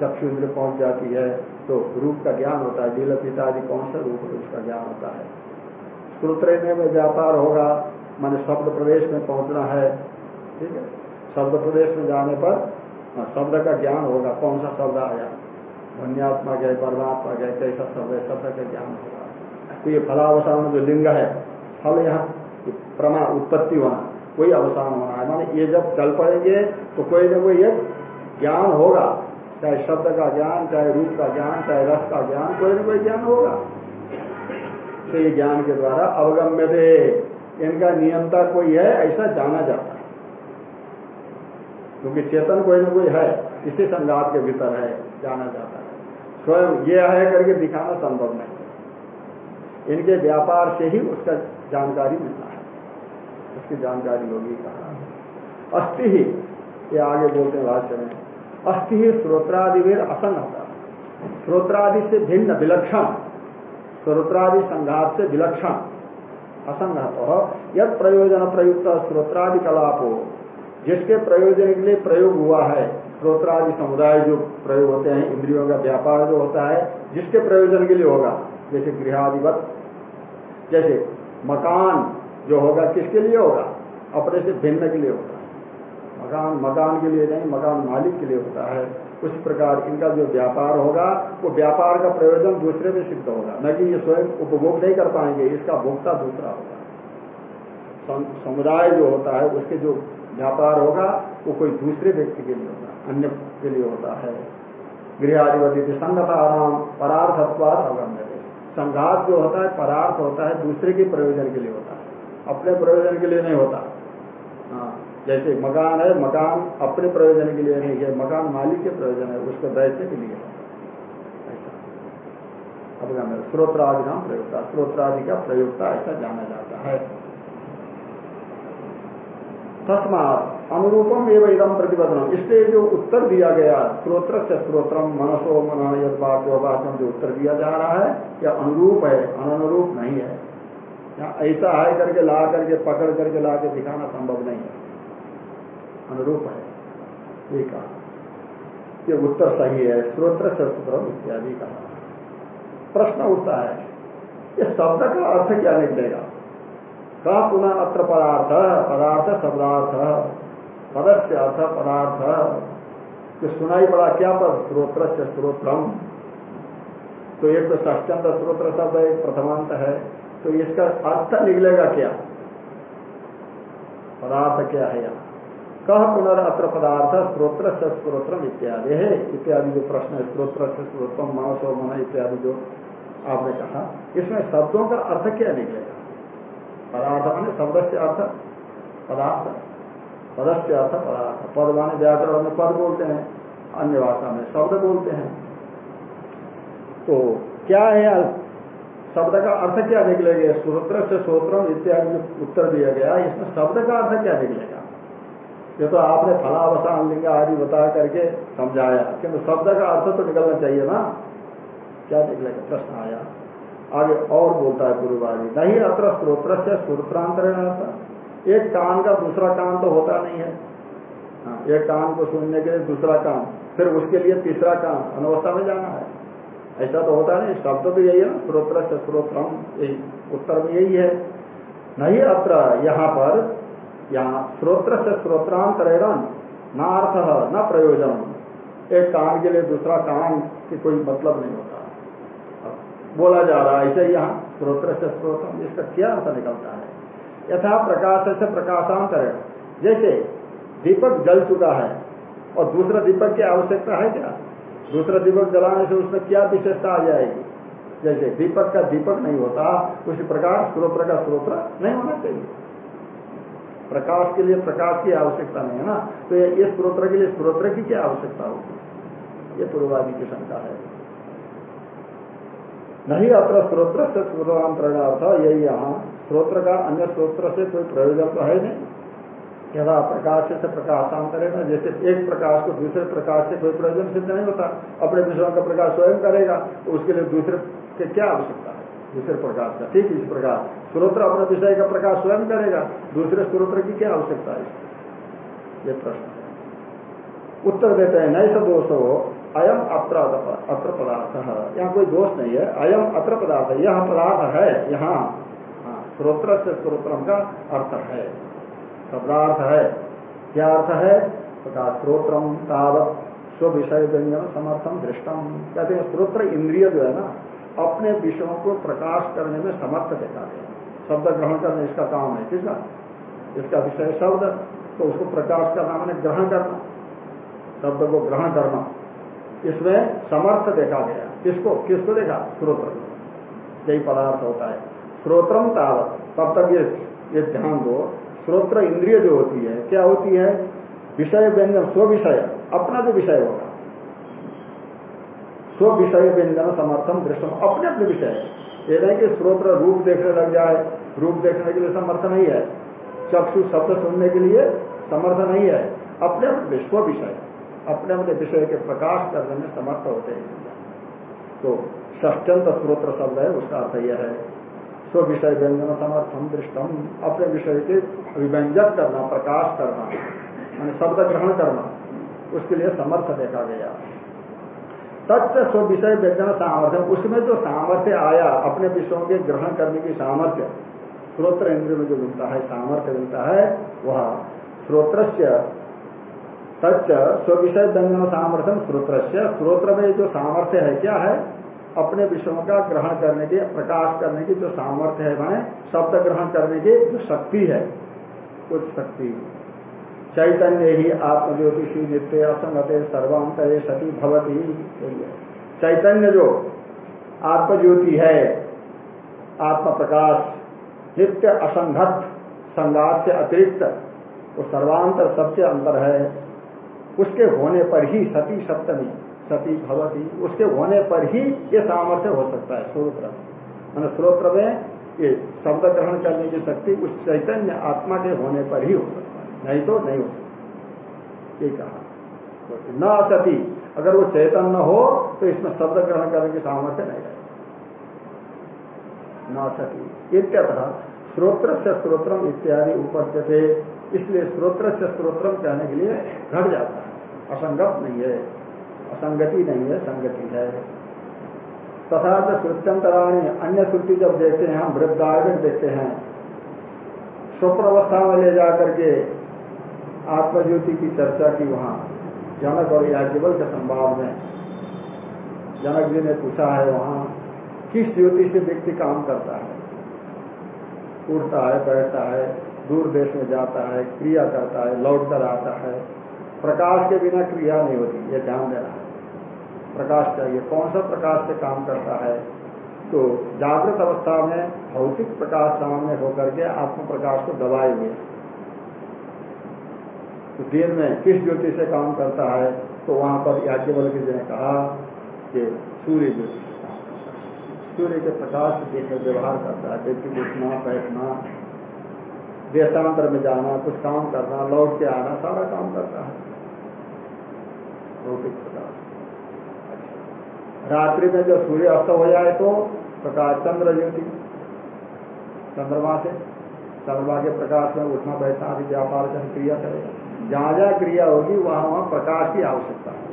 चक्षु इंद्र पहुँच जाती है तो रूप का ज्ञान होता है। दिल पितादि कौन सा रूप है उसका ज्ञान होता है। श्रोत्र में व्यापार होगा माने शब्द प्रदेश में पहुँचना है। ठीक है? शब्द प्रदेश में जाने पर हाँ, शब्द का ज्ञान होगा कौन सा शब्द आया? धन्यात्मा गए, परमात्मा गए, कैसा शब्द है शब्द का ज्ञान होगा तो ये फलावसान जो लिंग है, फल यहाँ प्रमा उत्पत्ति होना कोई अवसान होना है। माने ये जब चल पड़ेंगे तो कोई ना कोई एक ज्ञान होगा। चाहे शब्द का ज्ञान, चाहे रूप का ज्ञान, चाहे रस का ज्ञान, कोई ना कोई ज्ञान होगा। तो ये ज्ञान के द्वारा अवगम्य दे इनका नियंता कोई है, ऐसा जाना जाता है। क्योंकि चेतन कोई ना कोई है, इसी संघात के भीतर है। जाना जाता है। स्वयं ये है करके दिखाना संभव नहीं। इनके व्यापार से ही उसका जानकारी मिलता है। उसकी जानकारी होगी कहा। अस्थि ही, ये आगे बोलते हैं भाष्य में, अस्थि ही श्रोत्रादि असंगता श्रोत्रादि से भिन्न, विलक्षण। श्रोत्रादि संघात से विलक्षण। असंगत यद प्रयोजन प्रयुक्त श्रोत्रादि कलाप। हो जिसके प्रयोजन के लिए प्रयोग हुआ है श्रोत्रादि समुदाय जो प्रयोग होते हैं, इंद्रियों का व्यापार जो होता है, जिसके प्रयोजन के लिए होगा, जैसे गृहाधिपत, जैसे मकान जो होगा, किसके लिए होगा? अपने से भिन्न के लिए होगा मकान मकान के लिए नहीं, मकान मालिक के लिए होता है। उस प्रकार इनका जो व्यापार होगा, वो व्यापार का प्रयोजन दूसरे में सिद्ध होगा। न कि ये स्वयं उपभोग नहीं कर पाएँगे, इसका भोक्ता दूसरा होगा। समुदाय जो होता है, उसके जो व्यापार होगा, वो कोई दूसरे व्यक्ति के लिए होगा अन्य के लिए होता है। गृहाधिपति संगताराम परार्थत्वाद अगम्य संघात जो होता है, परार्थ होता है, दूसरे के प्रयोजन के लिए होता है। अपने प्रयोजन के लिए नहीं होता। हाँ जैसे मकान है, मकान अपने प्रयोजन के लिए नहीं है, मकान मालिक के प्रयोजन है, उसको बैठने के लिए ऐसा। अब स्रोत्रादि नाम प्रयोगता स्रोत्रादि का प्रयोगता ऐसा जाना जाता है। तस्मात अनुरूपम एवं इदम प्रतिबद्धन इसलिए जो उत्तर दिया गया स्रोत्र से स्त्रोत्रम मनसो मन यद वाचो वाचम जो उत्तर दिया जा रहा है, यह अनुरूप है अनुरूप नहीं है। या ऐसा है करके, ला करके, पकड़ करके, ला के दिखाना संभव नहीं है। अनुरूप है, ये कहा। ये उत्तर सही है स्रोत्र से शस्त्र इत्यादि कहा। प्रश्न उठता है, ये शब्द का अर्थ क्या निकलेगा? कहा पुनः अत्र पदार्थ पदार्थ शब्दार्थ पदस्य अर्थ पदार्थ जो सुनाई पड़ा क्या पद? स्रोत्र से स्रोत्रम। तो एक तो ष्टंत स्रोत्र शब्द एक, प्रथमांत है। तो इसका अर्थ निकलेगा क्या? पदार्थ क्या है यहाँ? कह पुनरअत्र पदार्थ स्त्रोत्र से स्त्रोत्र इत्यादि है। इत्यादि जो प्रश्न है स्त्रोत्र से स्त्रोत्र मानसो मन इत्यादि जो आपने कहा, इसमें शब्दों का अर्थ क्या निकलेगा? पदार्थ माने शब्द से अर्थ, पदार्थ पद से अर्थ, पदार्थ। पद माने व्याकरण में पद बोलते हैं, अन्य भाषा में शब्द बोलते हैं। तो क्या है शब्द का अर्थ क्या निकलेगा? सूत्र से स्त्रोत्र इत्यादि जो उत्तर दिया गया, इसमें शब्द का अर्थ क्या निकलेगा? ये तो आपने फलावसान लिंग आदि बता करके समझाया, किंतु शब्द का अर्थ तो निकलना चाहिए ना। क्या निकलेगा? प्रश्न आया। आगे और बोलता है पूर्वादी नहीं अत्र स्त्रोत्र से सूत्रांतरण अर्थ एक कान का दूसरा कान तो होता नहीं है। हाँ, एक कान को सुनने के लिए दूसरा कान फिर उसके लिए तीसरा कान अनवस्था में जाना है। ऐसा तो होता नहीं। शब्द तो यही है ना स्त्रोत्र से स्त्रोत्रम यही। उत्तर में यही है। नहीं अत्र यहाँ पर यहाँ स्रोत्र से स्रोत्रांतरण न अर्थ न प्रयोजन। एक कान के लिए दूसरा कान की कोई मतलब नहीं होता। बोला जा रहा है, ऐसे यहाँ स्रोत्र से स्रोत्र इसका क्या अर्थ निकलता है? यथा प्रकाश से प्रकाशांतरण। जैसे दीपक जल चुका है, और दूसरा दीपक की आवश्यकता है क्या? दूसरा दीपक जलाने से उसमें क्या विशेषता आ जाएगी? जैसे दीपक का दीपक नहीं होता, उसी प्रकार स्रोत्र का स्रोत्र नहीं होना चाहिए। प्रकाश के लिए प्रकाश की आवश्यकता नहीं है ना? तो ये स्त्रोत्र के लिए स्त्रोत्र की क्या आवश्यकता होगी? ये पूर्वादि की शंका है। नहीं अत्र स्त्रोत्र से अर्थ यही यहाँ स्त्रोत्र का अन्य स्त्रोत्र से कोई प्रयोजन तो है नहीं। यदा प्रकाश से प्रकाशांतरण, जैसे एक प्रकाश को दूसरे प्रकाश से कोई प्रयोजन सिद्ध नहीं होता, अपने विषयों का प्रकाश स्वयं करेगा तो उसके लिए दूसरे के क्या आवश्यकता है? दूसरे प्रकाश का, ठीक इस प्रकार। स्रोत्र अपने विषय का प्रकाश स्वयं करेगा, दूसरे स्रोत्र की क्या आवश्यकता है? ये प्रश्न है। उत्तर देते हैं नए से दोष हो अयम अत्र अत्र पदार्थ। है यहाँ कोई दोष नहीं है। अयम अत्र पदार्थ। यह पदार्थ है। यहाँ हाँ, स्रोत्र से स्रोत्रम का अर्थ है। शब्दार्थ है। क्या अर्थ है? तथा स्रोत्रम तावत स्व विषय व्यंजन समर्थम दृष्टम कहते हैं स्रोत्र इंद्रिय जो है ना अपने विषयों को प्रकाश करने में समर्थ देखा गया शब्द ग्रहण करना इसका काम है किसका इसका विषय शब्द तो उसको प्रकाश करना मैंने ग्रहण करना। शब्द को ग्रहण करना। इसमें समर्थ देखा गया। किसको? किसको देखा? स्रोत्र यही पदार्थ होता है। श्रोत्रम तावत। तब तक ये ये ध्यान दो। श्रोत्र इंद्रिय जो होती है, क्या होती है? विषय व्यंजन, स्व विषय। अपना जो विषय होगा। स्व विषय व्यंजन समर्थन दृष्टम अपने अपने विषय। ये नहीं कि स्रोत्र रूप देखने लग जाए। रूप देखने के लिए समर्थ नहीं है। चक्षु शब्द सुनने के लिए समर्थ नहीं है। अपने अपने स्व विषय। अपने अपने विषय के प्रकाश करने में समर्थ होते हैं। तो ष्टंत स्रोत्र शब्द है, उसका अर्थ यह है स्व विषय व्यंजन समर्थम दृष्टम अपने विषय के अभिव्यंजक करना, प्रकाश करना मान शब्द ग्रहण करना, उसके लिए समर्थ देखा गया। तत्व स्व विषय व्यंजन सामर्थ्य, उसमें जो सामर्थ्य आया, अपने विषयों के ग्रहण करने की सामर्थ्य श्रोत्र इंद्र में जो मिलता है, सामर्थ्य मिलता है, वह श्रोत्र तच्च स्व विषय व्यंजन सामर्थ्यम श्रोत्र श्रोत्र में जो सामर्थ्य है, क्या है? अपने विषयों का ग्रहण करने की, प्रकाश करने की जो सामर्थ्य है, माने शब्द ग्रहण करने की जो शक्ति है उस शक्ति। चैतन्य ही आत्मज्योतिषी नित्य असंगते सर्वांतरे सती भवती चैतन्य जो आत्मज्योति है आत्म प्रकाश नित्य असंगत संगात से अतिरिक्त, वो सर्वांतर सबके अंतर है। उसके होने पर ही सती सप्तमी, सती भवती, उसके होने पर ही ये सामर्थ्य हो सकता है स्रोत्र मान स्रोत्र में ये शब्द ग्रहण करने की शक्ति उस चैतन्य आत्मा के होने पर ही हो सकता है, नहीं तो नहीं हो सकता। ये कहा। तो न सती अगर वो चैतन्य हो तो इसमें शब्द ग्रहण करने की सामर्थ्य नहीं रहेगा न सती इत्यतः स्रोत्र से स्त्रोत्रम इत्यादि उपद्यते। इसलिए स्रोत्र से स्त्रोत्रम कहने के लिए घट जाता है। असंगत नहीं है। असंगति नहीं है, संगति है। तथा जो श्रुत्यंतराणी, अन्य श्रुति जब देखते हैं, हम वृद्धार्गण देखते हैं। स्वप्न अवस्था में ले जाकर के आत्मज्योति की चर्चा की वहाँ। जनक और याज्ञवल के संवाद में। जनक जी ने पूछा है वहाँ, किस ज्योति से व्यक्ति काम करता है? उठता है, बैठता है दूर देश में जाता है, क्रिया करता है, लौट कर आता है। प्रकाश के बिना क्रिया नहीं होती, ये ध्यान देना है। प्रकाश चाहिए। कौन सा प्रकाश से काम करता है? तो जागृत अवस्था में भौतिक प्रकाश सामने होकर के आत्म प्रकाश को दबाए हुए। तो दिन में किस ज्योति से काम करता है? तो वहाँ पर याज्ञवल जी ने कहा कि सूर्य ज्योति से काम करता है। सूर्य के प्रकाश से देखकर व्यवहार करता है। व्यक्ति उठना बैठना देशांतर में जाना, कुछ काम करना, लौट के आना, सारा काम करता है। भौतिक प्रकाश। अच्छा रात्रि में जब सूर्य अस्त हो जाए तो प्रकाश चंद्र ज्योति, चंद्रमा से, चंद्रमा के प्रकाश में उठना, बैठना आदि व्यापार जन क्रिया करेगा जहाँ जहाँ क्रिया होगी, वहाँ वहाँ प्रकाश की आवश्यकता है।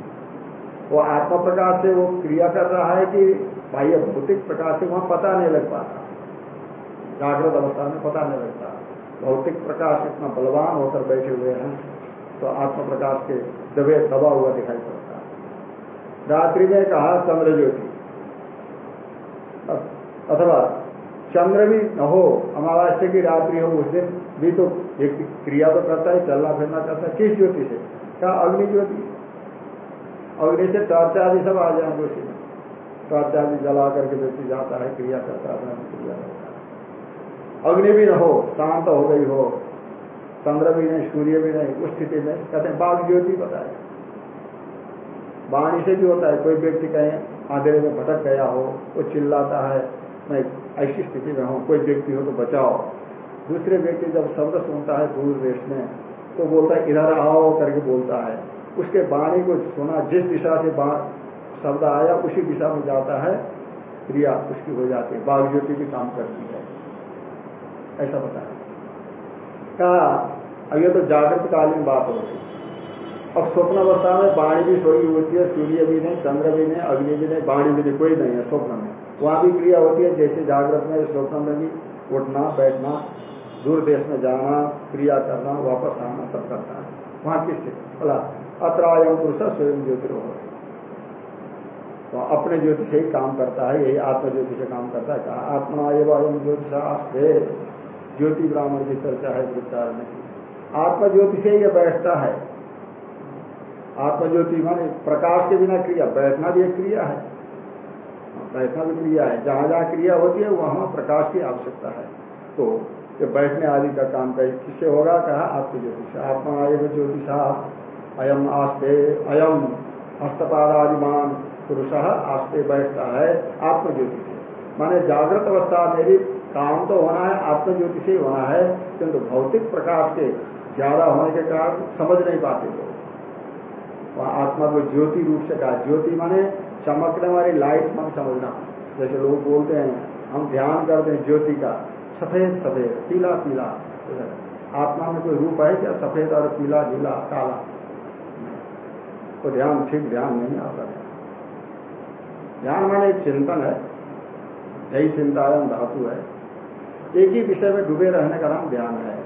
वो आत्म प्रकाश से वो क्रिया कर रहा है कि भाई भौतिक प्रकाश से वहाँ पता नहीं लग पाता। जागृत अवस्था में पता नहीं लगता। भौतिक प्रकाश इतना बलवान होकर बैठे हुए हैं तो आत्म प्रकाश के दबे दबा हुआ दिखाई पड़ता है। रात्रि में कहा, चंद्र ज्योति। अथवा, चंद्र भी न हो, अमावास्या की रात्रि हो उस दिन, भी तो एक क्रिया तो करता है, चलना फिरना करता है। किस ज्योति से? क्या अग्नि ज्योति? अग्नि से टॉर्च आदि सब आ जाएँगे उसी में। टॉर्च आदि जला करके व्यक्ति जाता है, क्रिया करता है, अपना क्रिया करता है। अग्नि भी न हो, शांत हो गई हो, चंद्र भी नहीं, सूर्य भी नहीं उस स्थिति में कहते हैं, बाघ ज्योति बताए वाणी से भी होता है, कोई व्यक्ति कहीं आंधेरे में भटक गया हो, वो चिल्लाता है, मैं ऐसी स्थिति में हूँ, कोई व्यक्ति हो तो बचाओ। दूसरे व्यक्ति जब शब्द सुनता है दूर देश में तो बोलता है, इधर आओ, करके बोलता है। उसके वाणी को सुना, जिस दिशा से शब्द आया, उसी दिशा में जाता है, क्रिया उसकी हो जाती है, बाघ ज्योति भी काम करती है। ऐसा बताया कहा, अब ये तो जागृत कालीन बात हो गई। अब स्वप्न अवस्था में वाणी भी सोई होती है, सूर्य भी नहीं, चंद्र भी नहीं, अग्नि भी नहीं वाणी भी नहीं, कोई नहीं है स्वप्न में। वहाँ भी क्रिया होती है, जैसे जागृत में स्वप्न में भी उठना, बैठना, दूर देश में जाना, क्रिया करना, वापस आना, सब करता है। वहाँ किससे? बोला अत्रायम पुरुष स्वयं ज्योतिर्हो तो अपने ज्योति से ही काम करता है, यही आत्म ज्योति से काम करता है। कहा, आत्मा एवं ज्योतिषास्ते ज्योति ब्राह्मण की चर्चा है वृत्तार में। आत्म ज्योति से यह बैठता है। आत्मज्योति माने प्रकाश के बिना क्रिया, बैठना भी एक क्रिया है। बैठना भी क्रिया है। जहाँ जहाँ क्रिया होती है, वहाँ प्रकाश की आवश्यकता है। तो ये बैठने आदि का काम कही किससे होगा, कहा आपकी ज्योतिष आत्मा एवं ज्योतिषा, अयम आस्ते, अयम हस्तपादादिमान पुरुष आस्ते बैठता है आत्म ज्योति से माने जागृत अवस्था में भी काम तो होना है आत्म ज्योति से ही होना है, किंतु भौतिक प्रकाश के ज़्यादा होने के कारण समझ नहीं पाते लोग। वहाँ आत्मा को ज्योति रूप से कहा, ज्योति माने चमकने वाली लाइट मन समझना। जैसे लोग बोलते हैं, हम ध्यान करते हैं ज्योति का, सफ़ेद सफ़ेद, पीला पीला। आत्मा में कोई रूप है क्या, सफ़ेद और पीला, नीला, काला? तो ध्यान, ठीक ध्यान नहीं आता। है ध्यान माने एक चिंतन है, यही चिंतायन धातु है। एक ही विषय में डूबे रहने का नाम ध्यान है।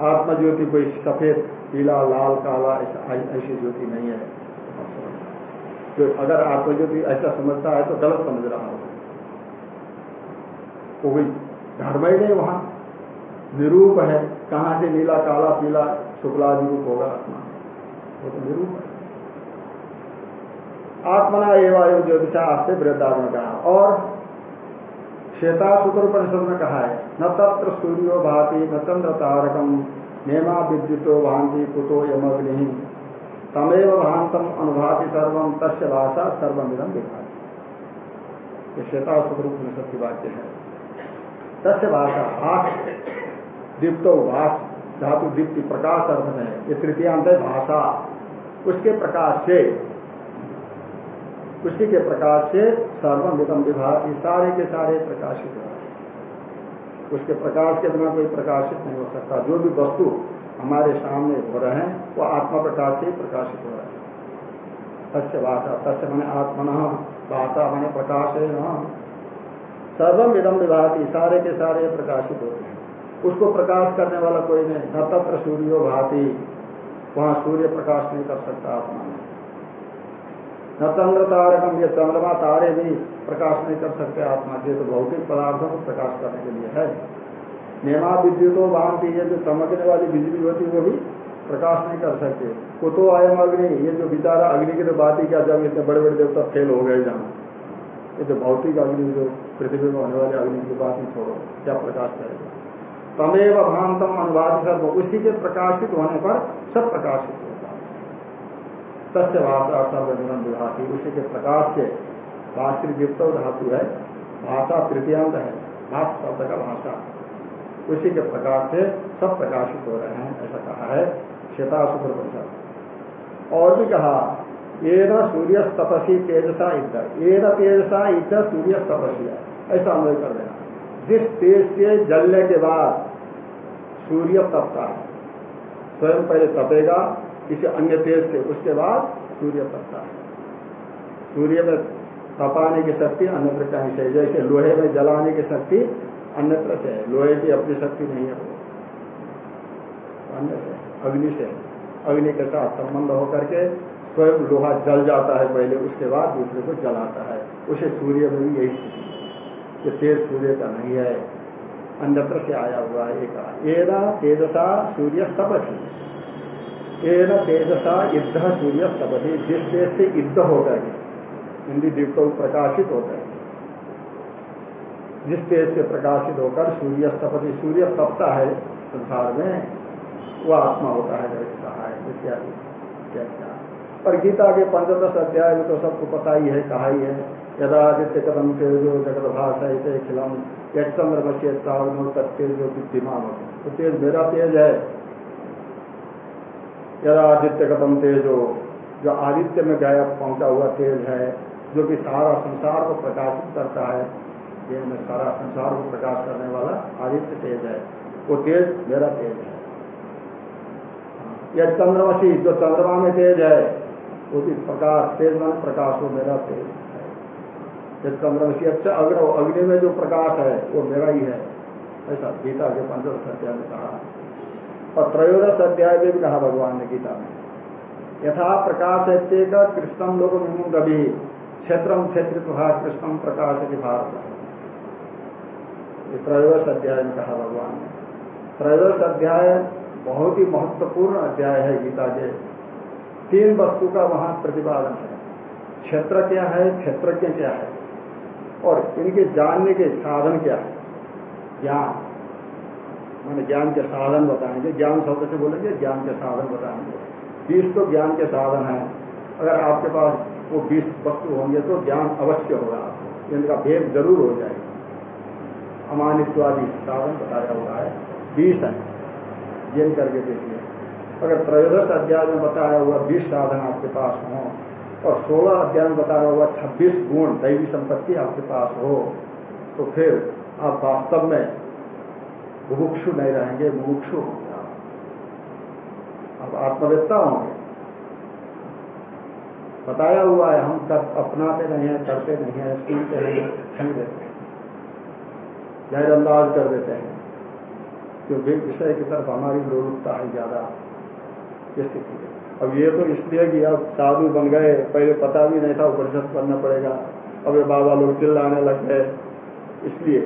आत्मा ज्योति कोई सफ़ेद, पीला, लाल, काला, ऐसी ज्योति नहीं है। जो अगर आत्मज्योति ऐसा समझता है तो गलत समझ रहा हो। कोई धर्म ही नहीं वहाँ। निरूप है। कहाँ से नीला, काला, पीला, शुक्ला रूप होगा आत्मा? वो तो निरूप है। आत्मना एवं ज्योतिषा आस्ते वृद्धावन कहा और श्वेता सूत्र परिषद में कहा है, न तत्र सूर्यो भाति, न चंद्र तारकम नेमा विद्युतो भांति कुतो यमग्नि। तमेव भांतम अनुभाति सर्वम तस्य भाषा सर्वमिदम विभाति। ये श्वेता सूत्र उपनिषद की वाक्य है। तस्य भाषा भाष दीप्तो भाष धातु दीप्ति प्रकाश अर्थ में ये तृतीयांत है भाषा उसके प्रकाश से उसी के प्रकाश से सर्वमिदम विभाग ये सारे के सारे प्रकाशित हो। उसके प्रकाश के बिना कोई प्रकाशित नहीं हो सकता। जो भी वस्तु हमारे सामने हो रहे हैं, वो आत्मा प्रकाश से ही प्रकाशित हो रहे हैं। तस्य भाषा, तस्य मैंने आत्मन, भाषा मैंने प्रकाश है न सर्वम इदम विभाग सारे के सारे प्रकाशित होते हैं। उसको प्रकाश करने वाला कोई नहीं। न तत्र सूर्यो भाती, वहाँ सूर्य प्रकाश नहीं कर सकता आत्मा में। न चंद्र तारकम ये चंद्रमा तारे भी प्रकाश नहीं कर सकते, आत्मा के तो भौतिक पदार्थों को प्रकाश करने के लिए है। नेमा विद्युतों बांधती ये जो चमकने वाली बिजली होती है वो भी प्रकाश नहीं कर सकते। कुतो आयम अग्नि, ये जो बिचारा अग्नि की तो बात ही क्या, जब इतने बड़े बड़े देवता फेल हो गए जहाँ। ये जो भौतिक अग्नि, जो पृथ्वी में होने वाली अग्नि की बात ही छोड़ो, क्या प्रकाश करेगा? तमेव भांतम अनुवाद सर्व, उसी के प्रकाशित होने पर सब प्रकाशित होगा तस्य भाषा सर्वनिगम विभाती उसी के प्रकाश से युक्त धातु है भाषा तृतीयांत है भाष शब्द का भाषा उसी के प्रकाश से सब प्रकाशित हो रहे हैं, ऐसा कहा है श्वेताशुक्र परिषद और भी कहा ये न सूर्य तपसी तेजसा इद्ध ये न तेजसा इद्ध सूर्य तपसी ऐसा अनुभव कर देना। जिस तेज से जलने के बाद सूर्य तपता है, स्वयं पहले तपेगा किसी अन्य तेज से, उसके बाद सूर्य तपता है। सूर्य में तपाने की शक्ति अन्यत्र कहीं से जैसे लोहे में जलाने की शक्ति अन्यत्र से है। लोहे की अपनी शक्ति नहीं है वो। अन्य से अग्नि से अग्नि के साथ संबंध होकर के स्वयं लोहा जल जाता है पहले, उसके बाद दूसरे को जलाता है। उसे सूर्य में भी यही स्थिति है ये तेज सूर्य का नहीं है। अन्यत्र से आया हुआ है एक एना तेजसा सूर्य तपसी एन तेजसा युद्ध सूर्य स्तपति जिस तेज से युद्ध होकर के हिंदी दीप्त प्रकाशित होता है जिस तेज से प्रकाशित होकर सूर्य स्तपति सूर्य तपता है संसार में, वह आत्मा होता है जैसे कहा है, इत्यादि और गीता के पंचदश अध्याय में तो सबको पता ही है, कहा ही है, यदा आदित्य कदम तेजो जगत भाषा खिलम चंद्र बसी चावनो तत्तेजो विद्यमान हो तो तेज मेरा तेज है यदा आदित्य कदम तेजो, जो आदित्य में गया पहुँचा हुआ तेज है, जो कि सारा संसार को प्रकाशित करता है, ये में सारा संसार को प्रकाश करने वाला आदित्य तेज है। वो तेज मेरा तेज है। यह चंद्रवशी जो चंद्रमा में तेज है, वो भी प्रकाश, तेज मान प्रकाश, वो मेरा तेज है। यह चंद्रवशी अच्छा अग्र, अग्नि में जो प्रकाश है, वो मेरा ही है। ऐसा गीता के पंचदश अध्याय में कहा। और त्रयोदश अध्याय में भी कहा भगवान ने गीता में। यथा प्रकाश कृष्णम लोग मिमुन रवि क्षेत्रम क्षेत्र कृष्णम प्रकाश भारत। ये त्रयोदश अध्याय में कहा भगवान ने। त्रयोदश अध्याय बहुत ही महत्वपूर्ण अध्याय है गीता के। तीन वस्तु का वहाँ प्रतिपादन है। क्षेत्र क्या है क्षेत्रज्ञ क्या है? और इनके जानने के साधन क्या है? ज्ञान। मैंने ज्ञान के साधन बताएँगे, ज्ञान शब्द से बोलेंगे, ज्ञान के साधन बताएँगे। बीस तो ज्ञान के साधन है। अगर आपके पास वो बीस वस्तु होंगे तो ज्ञान अवश्य होगा आपको इनका भेद ज़रूर हो जाएगा। अमानित्वादी साधन बताया हुआ है, बीस है। ये करके देखिए। अगर त्रयोदश अध्याय में बताया हुआ बीस साधन आपके पास हो, और सोलह अध्याय में बताया हुआ छब्बीस गुण दैवी संपत्ति आपके पास हो तो फिर आप वास्तव में बुभुक्षु नहीं रहेंगे मुमुक्षु होंगे आप। आत्मवेत्ता होंगे। बताया हुआ है हम कर, अपनाते नहीं है करते नहीं है सुनते नहीं छंग देते। हैं अंदाज कर देते हैं। क्योंकि विषय की तरफ़ हमारी लोलुपता है ज़्यादा स्थिति है अब ये तो इसलिए कि अब साधु बन गए पहले पता भी नहीं था उपनिषद बनना पड़ेगा। अब ये बाबा लोग चिल्लाने लग गए इसलिए।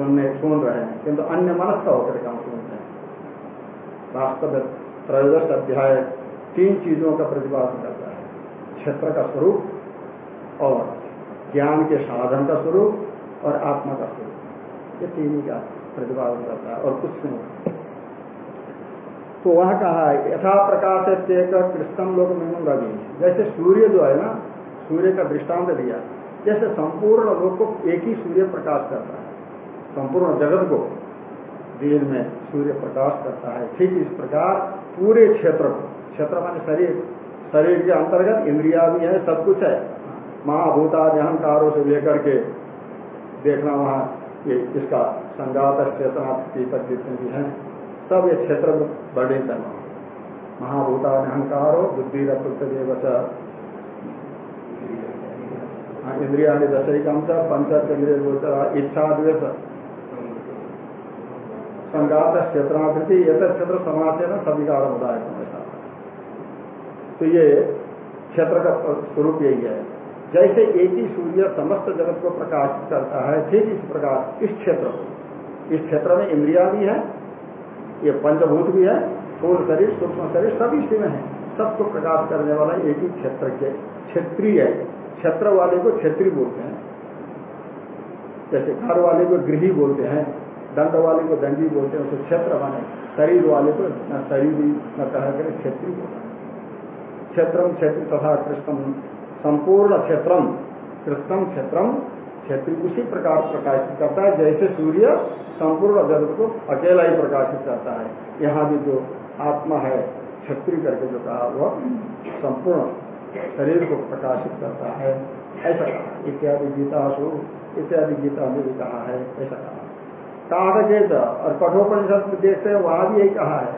सुनने सुन रहे हैं, किंतु अन्य मनस का होकर हम सुन रहे हैं। वास्तव में त्रयोदश अध्याय तीन चीज़ों का प्रतिपादन करता है। क्षेत्र का स्वरूप और ज्ञान के साधन का स्वरूप और आत्मा का स्वरूप। ये तीन ही का प्रतिपादन करता है और कुछ नहीं। तो वहाँ कहा है, यथा प्रकाश है तेक कृष्णम लोक में रवि। जैसे सूर्य जो है ना, सूर्य का दृष्टांत दिया, जैसे संपूर्ण लोक को एक ही सूर्य प्रकाश करता है। संपूर्ण जगत को दिन में सूर्य प्रकाश करता है। ठीक इस प्रकार पूरे क्षेत्र को क्षेत्र माने शरीर शरीर के अंतर्गत इंद्रिया भी है सब कुछ है। महाभूता अहंकारों से लेकर के देखना वहाँ ये इसका संगात चेतना तक जितने भी हैं सब ये क्षेत्र में वर्णित करना महाभूता अहंकारो बुद्धि हाँ, इंद्रिया दशकम च पंच चंद्रिय गोचर इच्छा द्वेश संगात क्षेत्रावृत्ति ये क्षेत्र समाज से न सविकार होता है ऐसा। तो ये क्षेत्र का स्वरूप यही है। जैसे एक ही सूर्य समस्त जगत को प्रकाशित करता है, ठीक इस प्रकार इस क्षेत्र को। इस क्षेत्र में इंद्रिया भी है, ये पंचभूत भी है, स्थूल शरीर, सूक्ष्म शरीर सब इसी में है। सबको प्रकाश करने वाला एक ही क्षेत्र के क्षेत्रीय है। क्षेत्र वाले को क्षेत्रीय बोलते हैं। जैसे घर वाले को गृही बोलते हैं। दंड वाले को दंडी बोलते हैं, उसे क्षेत्र माने शरीर वाले को, न शरीर न कहा करे क्षेत्रीय बोलते क्षेत्रम क्षेत्र तथा कृष्णम, संपूर्ण क्षेत्रम, कृष्णम क्षेत्रम, क्षेत्र उसी प्रकार प्रकाशित करता है, जैसे सूर्य संपूर्ण जगत को अकेला ही प्रकाशित करता है। यहाँ भी जो आत्मा है क्षत्रिय करके जो कहा, वह संपूर्ण शरीर को प्रकाशित करता है, ऐसा कहा। इत्यादि गीता सु इत्यादि गीता में भी कहा है, ऐसा कहा। काढ़ और कठोपनिषद में देखते हैं वहाँ भी यही कहा है।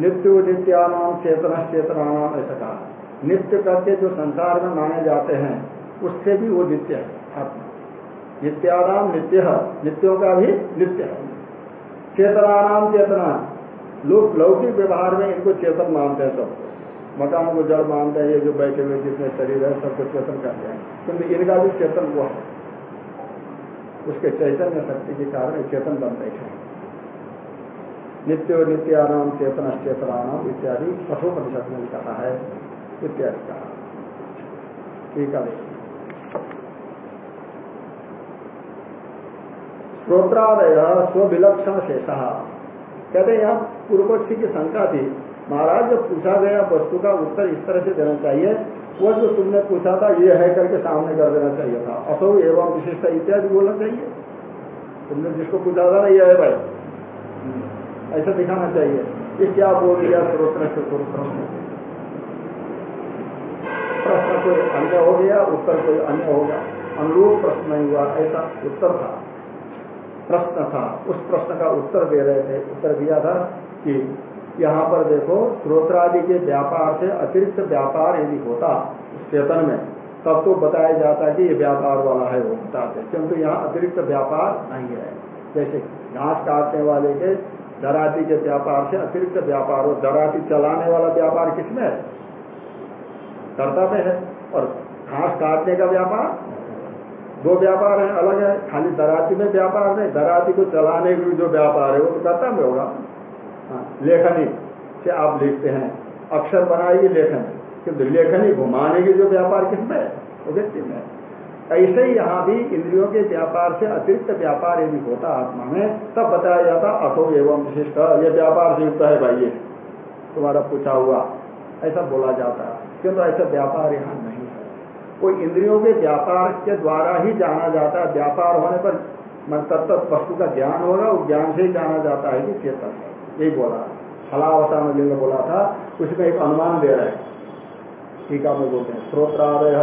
नित्यो नित्यानाम चेतना चेतनानाम ऐसा कहा नित्य करके जो संसार में माने जाते हैं, उसके भी वो नित्य है, आत्मा। नित्यानाम नित्य, नित्यों का भी नित्य है। चेतनानाम चेतना लोग लौकिक व्यवहार में इनको चेतन मानते हैं सबको मकान को जड़ मानते हैं, ये जो बैठे हुए जितने शरीर है, सबको चेतन करते हैं। किंतु इनका भी चेतन वो है। उसके चैतन्य शक्ति के कारण चेतन बन बैठे हैं। नित्यो नित्यानाम चेतन चेतनानाम इत्यादि कठोपनिषद में कहा है, इत्यादि कहा। ठीक है। श्रोत्रादय स्वविलक्षण शेषा कहते हैं, यहाँ पूर्व पक्षी की शंका थी। महाराज जब पूछा गया वस्तु का उत्तर इस तरह से देना चाहिए वो जो तुमने पूछा था, ये है करके सामने कर देना चाहिए था। असौ एवं विशेषता इत्यादि बोलना चाहिए। तुमने जिसको पूछा था ना, ये है भाई। ऐसा दिखाना चाहिए ये क्या बोल दिया स्रोत्र से स्रोत्र प्रश्न कोई अन्य हो गया, उत्तर कोई अन्य होगा अनुरूप प्रश्न नहीं हुआ, ऐसा उत्तर था। प्रश्न था। उस प्रश्न का उत्तर दे रहे थे। उत्तर दिया था कि यहाँ पर देखो, स्रोत्रादि के व्यापार से अतिरिक्त व्यापार यदि होता, चेतन में, तब तो बताया जाता कि ये व्यापार वाला है, वो बताते क्योंकि यहाँ अतिरिक्त व्यापार नहीं है। जैसे घास काटने वाले के, दराती के व्यापार से अतिरिक्त व्यापार हो, दराती चलाने वाला व्यापार किसमें है? कर्ता में है, और घास काटने का व्यापार? दो व्यापार है, अलग है, खाली दराती में व्यापार नहीं, दराती को चलाने की जो व्यापार है, वो तो कर्ता में होगा। लेखनी से आप लिखते हैं। अक्षर बनाएगी लेखन किंतु लेखनी घुमाने की जो व्यापार किसमें है वो व्यक्ति में। ऐसे ही यहाँ भी इंद्रियों के व्यापार से अतिरिक्त व्यापार यदि होता आत्मा में, तब बताया जाता असो एवं विशिष्ट। ये व्यापार से युक्त है भाई ये। तुम्हारा पूछा हुआ। ऐसा बोला जाता। किंतु ऐसा व्यापार यहाँ नहीं है। कोई इंद्रियों के व्यापार के द्वारा ही जाना जाता। है व्यापार होने पर मन तत्त वस्तु का ज्ञान होगा उस ज्ञान से ही जाना जाता है कि चेतन है। यही बोला। में लिंग बोला था उसमें एक अनुमान दे रहे हैं। टीका में बोलते हैं। स्रोत्रादय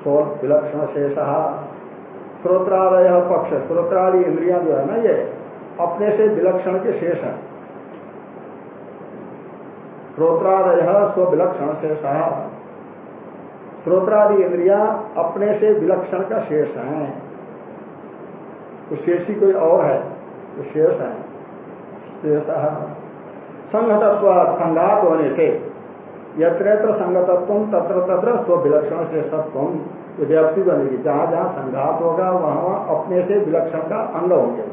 सोल विलक्षण शेष। श्रोत्रादय पक्ष, श्रोत्रादि इंद्रिया जो है ना ये, अपने से विलक्षण के शेष है। श्रोत्रादय स्व विलक्षण शेष। श्रोत्रादि इंद्रिया अपने से विलक्षण का शेष है। तो शेषी कोई और है तो शेष है। संघतत्व संघात होने से यत्र संगतत्व तत्र तत्र स्व विलक्षण से सत्व व्याप्ति बनेगी। जहाँ जहाँ संघात होगा, वहाँ वहाँ अपने से विलक्षण का अंग होंगे।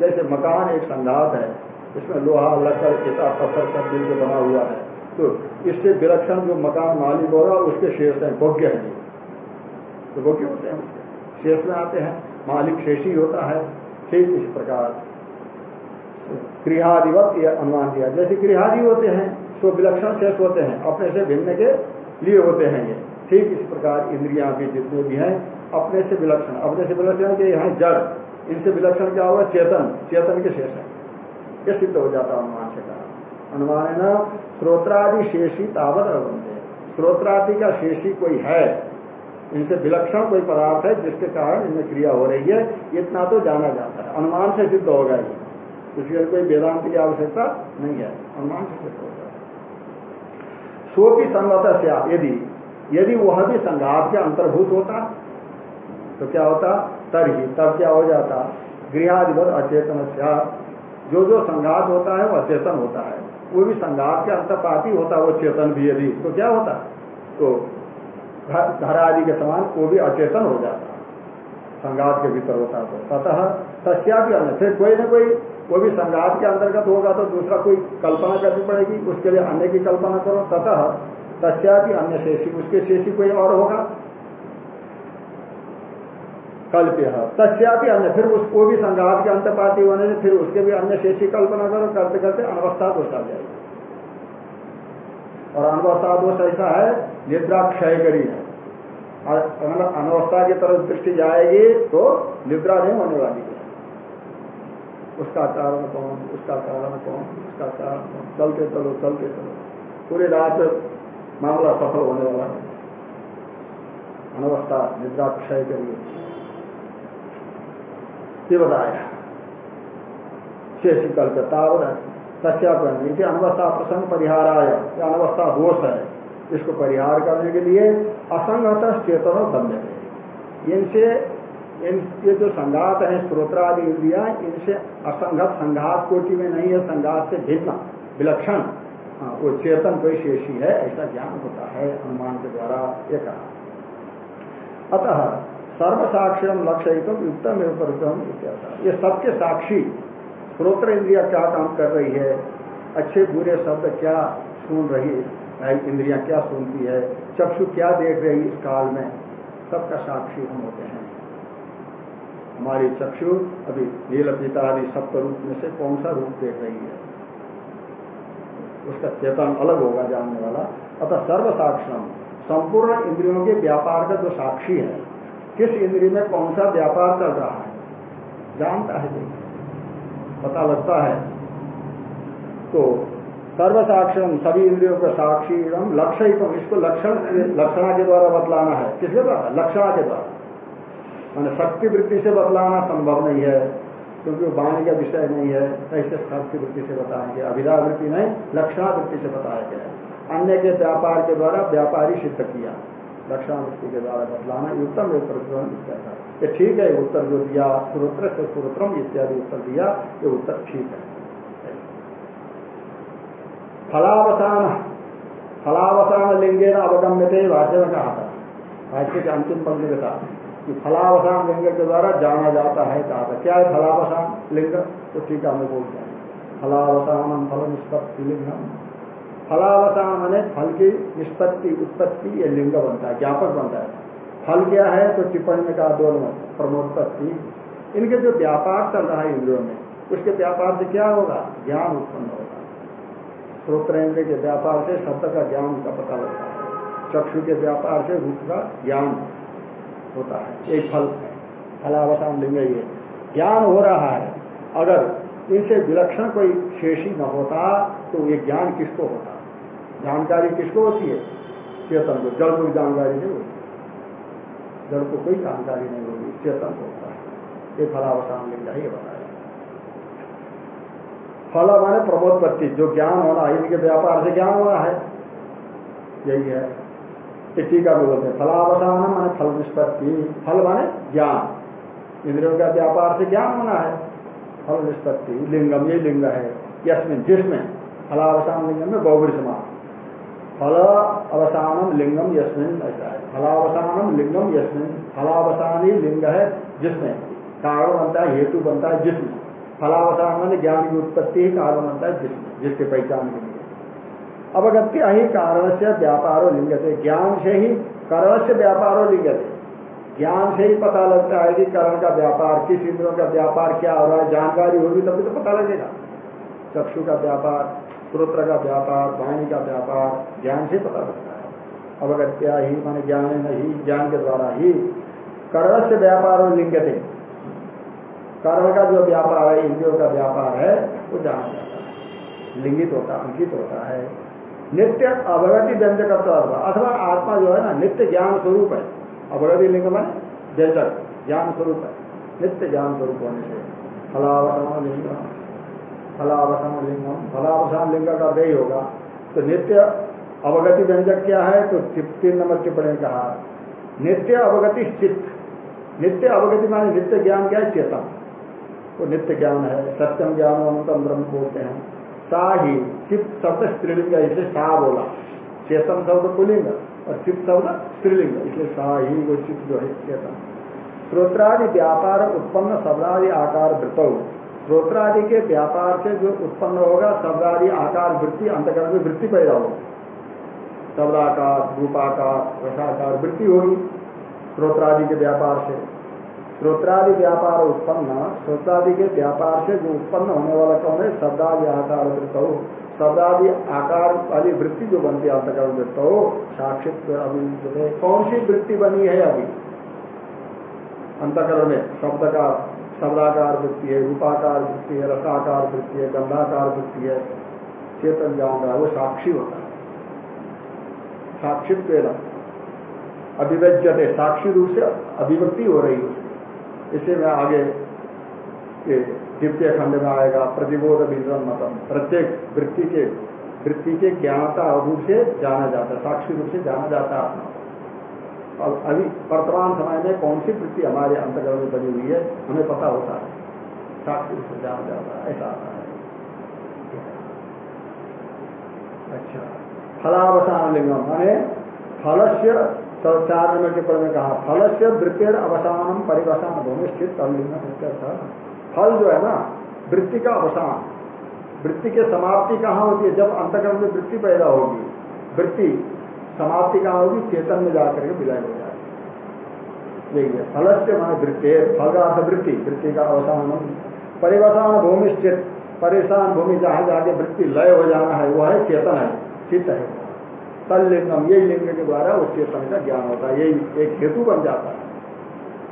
जैसे मकान एक संघात है इसमें लोहा, लकड़ इता पत्थर सब मिल के बना हुआ है। तो इससे विलक्षण जो मकान मालिक होगा उसके शेष है, भोग्य है। तो भोग्य होते हैं उसके। शेष में आते हैं। मालिक शेषी होता है, ठीक इसी प्रकार। गृहादिवत यह अनुमान दिया। जैसे गृहादि होते हैं तो विलक्षण शेष होते हैं। अपने से भिन्न के लिए होते हैं ये। ठीक इस प्रकार इंद्रिया भी जितने भी हैं, अपने से विलक्षण। अपने से विलक्षण के यहाँ जड़, इनसे विलक्षण क्या होगा चेतन। चेतन के शेष है। ये सिद्ध हो जाता है अनुमान से कहा। अनुमान है न श्रोत्रादि शेषी तावत बनते श्रोत्रादि का शेषी कोई है, इनसे विलक्षण कोई पदार्थ है, जिसके कारण इनमें क्रिया हो रही है, इतना तो जाना जाता है। अनुमान से सिद्ध होगा ये। इसके लिए कोई वेदांत की आवश्यकता नहीं है अनुमान से सिद्ध होगा सो भी संगत से यदि यदि वह भी संघात के अंतर्भूत होता तो क्या होता? तरही, तब क्या हो जाता? गृहाधिपत अचेतन जो जो संघात होता है वो अचेतन होता है। वो भी संघात के अंतपाती होता, वो चेतन भी यदि तो क्या होता? तो घर आदि के समान वो भी अचेतन हो जाता। संघात के भीतर होता तो। ततः तस्या भी अन्य कोई ना कोई वो भी संघात के अंतर्गत होगा तो दूसरा कोई कल्पना करनी पड़ेगी, उसके लिए अन्य की कल्पना करो। ततः तस्या भी अन्य शेषी, उसके शेषी कोई और होगा? कल्प्य। तस्या भी अन्य, फिर उसको भी संघात के अंतपाती होने से फिर उसके भी अन्य शेषी कल्पना करो, करते करते अनवस्था दोष आ जाएगी। और अनवस्था दोष ऐसा है निद्रा क्षय करी है। अगर अनवस्था की तरफ़ दृष्टि जाएगी तो निद्रा नहीं होने वाली। उसका कारण कौन, उसका कारण कौन, उसका कारण कौन? चलते चलो चलते चलो। पूरी रात मामला सफल होने वाला है। अनवस्था, निद्रा, क्षय करिए ये बताया। शेष कल्प तावत तस्यापन यदि अनवस्था प्रसंग परिहार आया। या अनवस्था दोष है। इसको परिहार करने के लिए असंगत चेतन बंध इनसे इन ये जो संघात है स्त्रोत्रादि इंद्रिया इनसे असंगत संघात कोटि में नहीं है संघात से भिन्न विलक्षण। हाँ, वो चेतन कोई शेषी है ऐसा ज्ञान होता है अनुमान के द्वारा ये कहा। अतः सर्वसाक्षी लक्ष्य तो युक्तम एवं ये सबके साक्षी स्रोत्र इंद्रिया क्या काम कर रही है? अच्छे बुरे शब्द क्या सुन रही है? इंद्रिया क्या सुनती है? चक्षु क्या देख रही इस काल में? सबका साक्षी हम होते हैं। हमारी चक्षु अभी नील पीता आदि सप्त रूप में से कौन सा रूप देख रही है? उसका चेतन अलग होगा जानने वाला। अतः सर्व साक्षरम संपूर्ण इंद्रियों के व्यापार का जो साक्षी है, किस इंद्रिय में कौन सा व्यापार चल रहा है? जानता है देखिए। पता लगता है। तो सर्वसाक्षरम सभी इंद्रियों का साक्षी एवं लक्ष्य इसको लक्षण, लक्षणा के द्वारा बतलाना है। किसके द्वारा? लक्षणा के द्वारा। मैंने शक्ति वृत्ति से बतलाना संभव नहीं है, क्योंकि वो वाणी का विषय नहीं है, ऐसे शक्ति वृत्ति से बताएँगे अभिधा वृत्ति नहीं लक्षणा वृत्ति से बताया गया अन्य के व्यापार के द्वारा व्यापारी सिद्ध किया लक्षणा वृत्ति के द्वारा बतलाना उत्तम प्रतिबंध ये ठीक है उत्तर जो दिया सुरोत्र से सुरोत्रम इत्यादि उत्तर दिया, ये उत्तर ठीक है। फलावसान फलावसान लिंगे न अवगम्य थे भाष्य में कहा था। भाष्य के अंतिम पंक्ति में था। कि फलावसान लिंग के द्वारा जाना जाता है कहा था क्या है फलावसान? लिंग। तो ठीक है हमें बोलते हैं फलावसान फल निष्पत्ति लिंगम। फलावसान मैंने फल की निष्पत्ति, उत्पत्ति, ये लिंग बनता है, ज्ञापक बनता है। फल क्या है? तो टिप्पणी में कहा दोनों, प्रमोत्पत्ति। इनके जो व्यापार चल रहा है इंद्रियों में, उसके व्यापार से क्या होगा? ज्ञान उत्पन्न होगा। श्रोत्र इंद्र के व्यापार से शब्द का ज्ञान का पता लगता है। चक्षु के व्यापार से रूप का ज्ञान। होता है, एक फल फलावसान लिंग ये। ज्ञान हो रहा है। अगर इनसे विलक्षण कोई शेषी न होता तो ये ज्ञान किसको होता? जानकारी किसको होती है? चेतन को। जड़ को जानकारी नहीं होती। जड़ को कोई जानकारी नहीं होगी चेतन को होता है। ये फलावसान लिंग ये बताया। फल माने प्रबोधपत्ति जो ज्ञान होना है इनके व्यापार से ज्ञान होना है। यही है। टीका में बोलते हैं फलावसान माने फल निष्पत्ति। फल माने ज्ञान। इंद्रियों का व्यापार से ज्ञान होना है। फल निष्पत्ति। लिंगम ये लिंग है। यशमिन जिसमें फलावसान लिंगम में बहुबरी समान फल अवसानम लिंगम यशमिन ऐसा है। फलावसानम लिंगम यशमिन फलावसान ही लिंग है जिसमें कारण बनता है, हेतु बनता है जिसमें फलावसान मानी ज्ञान की उत्पत्ति ही कारण बनता है जिसमें जिसके पहचान के लिए। अवगत्य ही कारण से व्यापारो लिंगते ज्ञान से ही करण से व्यापारो लिंगते ज्ञान से ही पता लगता है कि करण का व्यापार, किस इंद्रियों का व्यापार, क्या हो रहा है, जानकारी होगी तभी तो पता लगेगा। चक्षु का व्यापार श्रोत्र का व्यापार, वाणी का व्यापार, ज्ञान से पता लगता है। अवगत्या ही, मान ज्ञान नहीं, ज्ञान के द्वारा ही कर्ण से व्यापार और लिंगते। कर्ण का जो व्यापार है, इंद्रियों का व्यापार है, वो जाना जाता है। लिंगित होता, अंकित होता है। नित्य अवगति व्यंजक अथवा आत्मा जो है ना, नित्य ज्ञान स्वरूप है। अवगति लिंग में व्यंजक, ज्ञान स्वरूप है। नित्य ज्ञान स्वरूप होने से फलावसान लिंग फलावसान लिंगम। फलावसान लिंग का अर्थ होगा। तो नित्य अवगति व्यंजक क्या है? तो तीन नंबर टिप्पणी कहा। नित्य अवगति चित्त नित्य अवगति माने नित्य ज्ञान क्या है? चेतन। वो नित्य ज्ञान है। सत्यम ज्ञान अनंतम ब्रह्म बोलते हैं। सा ही चित्त शब्द स्त्रीलिंग इसलिए सा बोला। चेतन शब्द पुलिंग और चित्त शब्द स्त्रीलिंग, इसलिए सा ही वो चित्त जो है, चेतन। श्रोत्रादि व्यापार उत्पन्न, शब्दादि आकार वृत्त। श्रोत्रादि के व्यापार से जो उत्पन्न होगा, शब्दादि आकार वृत्ति, अंतकरण में वृत्ति पैदा होगी। शब्दाकार, रूपाकार, रसाकार वृत्ति होगी, श्रोत्रादि के व्यापार से। श्रोत्रादि व्यापार उत्पन्न, श्रोत्रादि के व्यापार से जो उत्पन्न होने वाला कौन है? शब्दादि आकार वृत्त हो। शब्दादि आकार वाली वृत्ति जो बनती है, अंतकरण वृत्त हो साक्षित अभी कौन सी वृत्ति बनी है अभी? अंतकरण में शब्द का शब्दाकार वृत्ति है, रूपाकार वृत्ति है, रसाकार वृत्ति है, गंधाकार वृत्ति है, चेतन रहा है वो साक्षी होता है। साक्षित्व अभिव्यज्यते साक्षी रूप से अभिव्यक्ति हो रही है उसकी। इसी में आगे ये द्वितीय खंड में आएगा, प्रतिबोध विजन मतम। प्रत्येक वृत्ति के वृत्ति के ज्ञानता रूप से जाना जाता है साक्षी रूप से जाना जाता। है और अभी वर्तमान समय में कौन सी वृत्ति हमारे अंतर्गत में बनी हुई है, हमें पता होता है। साक्षी रूप से जाना जाता है, ऐसा आता है। अच्छा। फलावसान लिंगम माने फल से तो चार नंबर के पद में कहा फल से वृत्तिर अवसानम परिवसान भूमि स्थित तलिंग फल जो है ना, वृत्ति का अवसान। वृत्ति के समाप्ति कहाँ होती है? जब अंतकरण में वृत्ति पैदा होगी। वृत्ति समाप्ति कहाँ होगी? चेतन में जाकर के विदाई हो जाएगी। है। फल से माने वृत्ति, फल का अर्थ वृत्ति। वृत्ति का अवसान परिवसान भूमि स्थित परेशान भूमि जहाँ जाके वृत्ति लय हो जाना है वो है चेतन है, चित्त है। तल लिंगम यही लिंग के द्वारा उस चेतन का ज्ञान होता है, यही एक हेतु बन जाता है।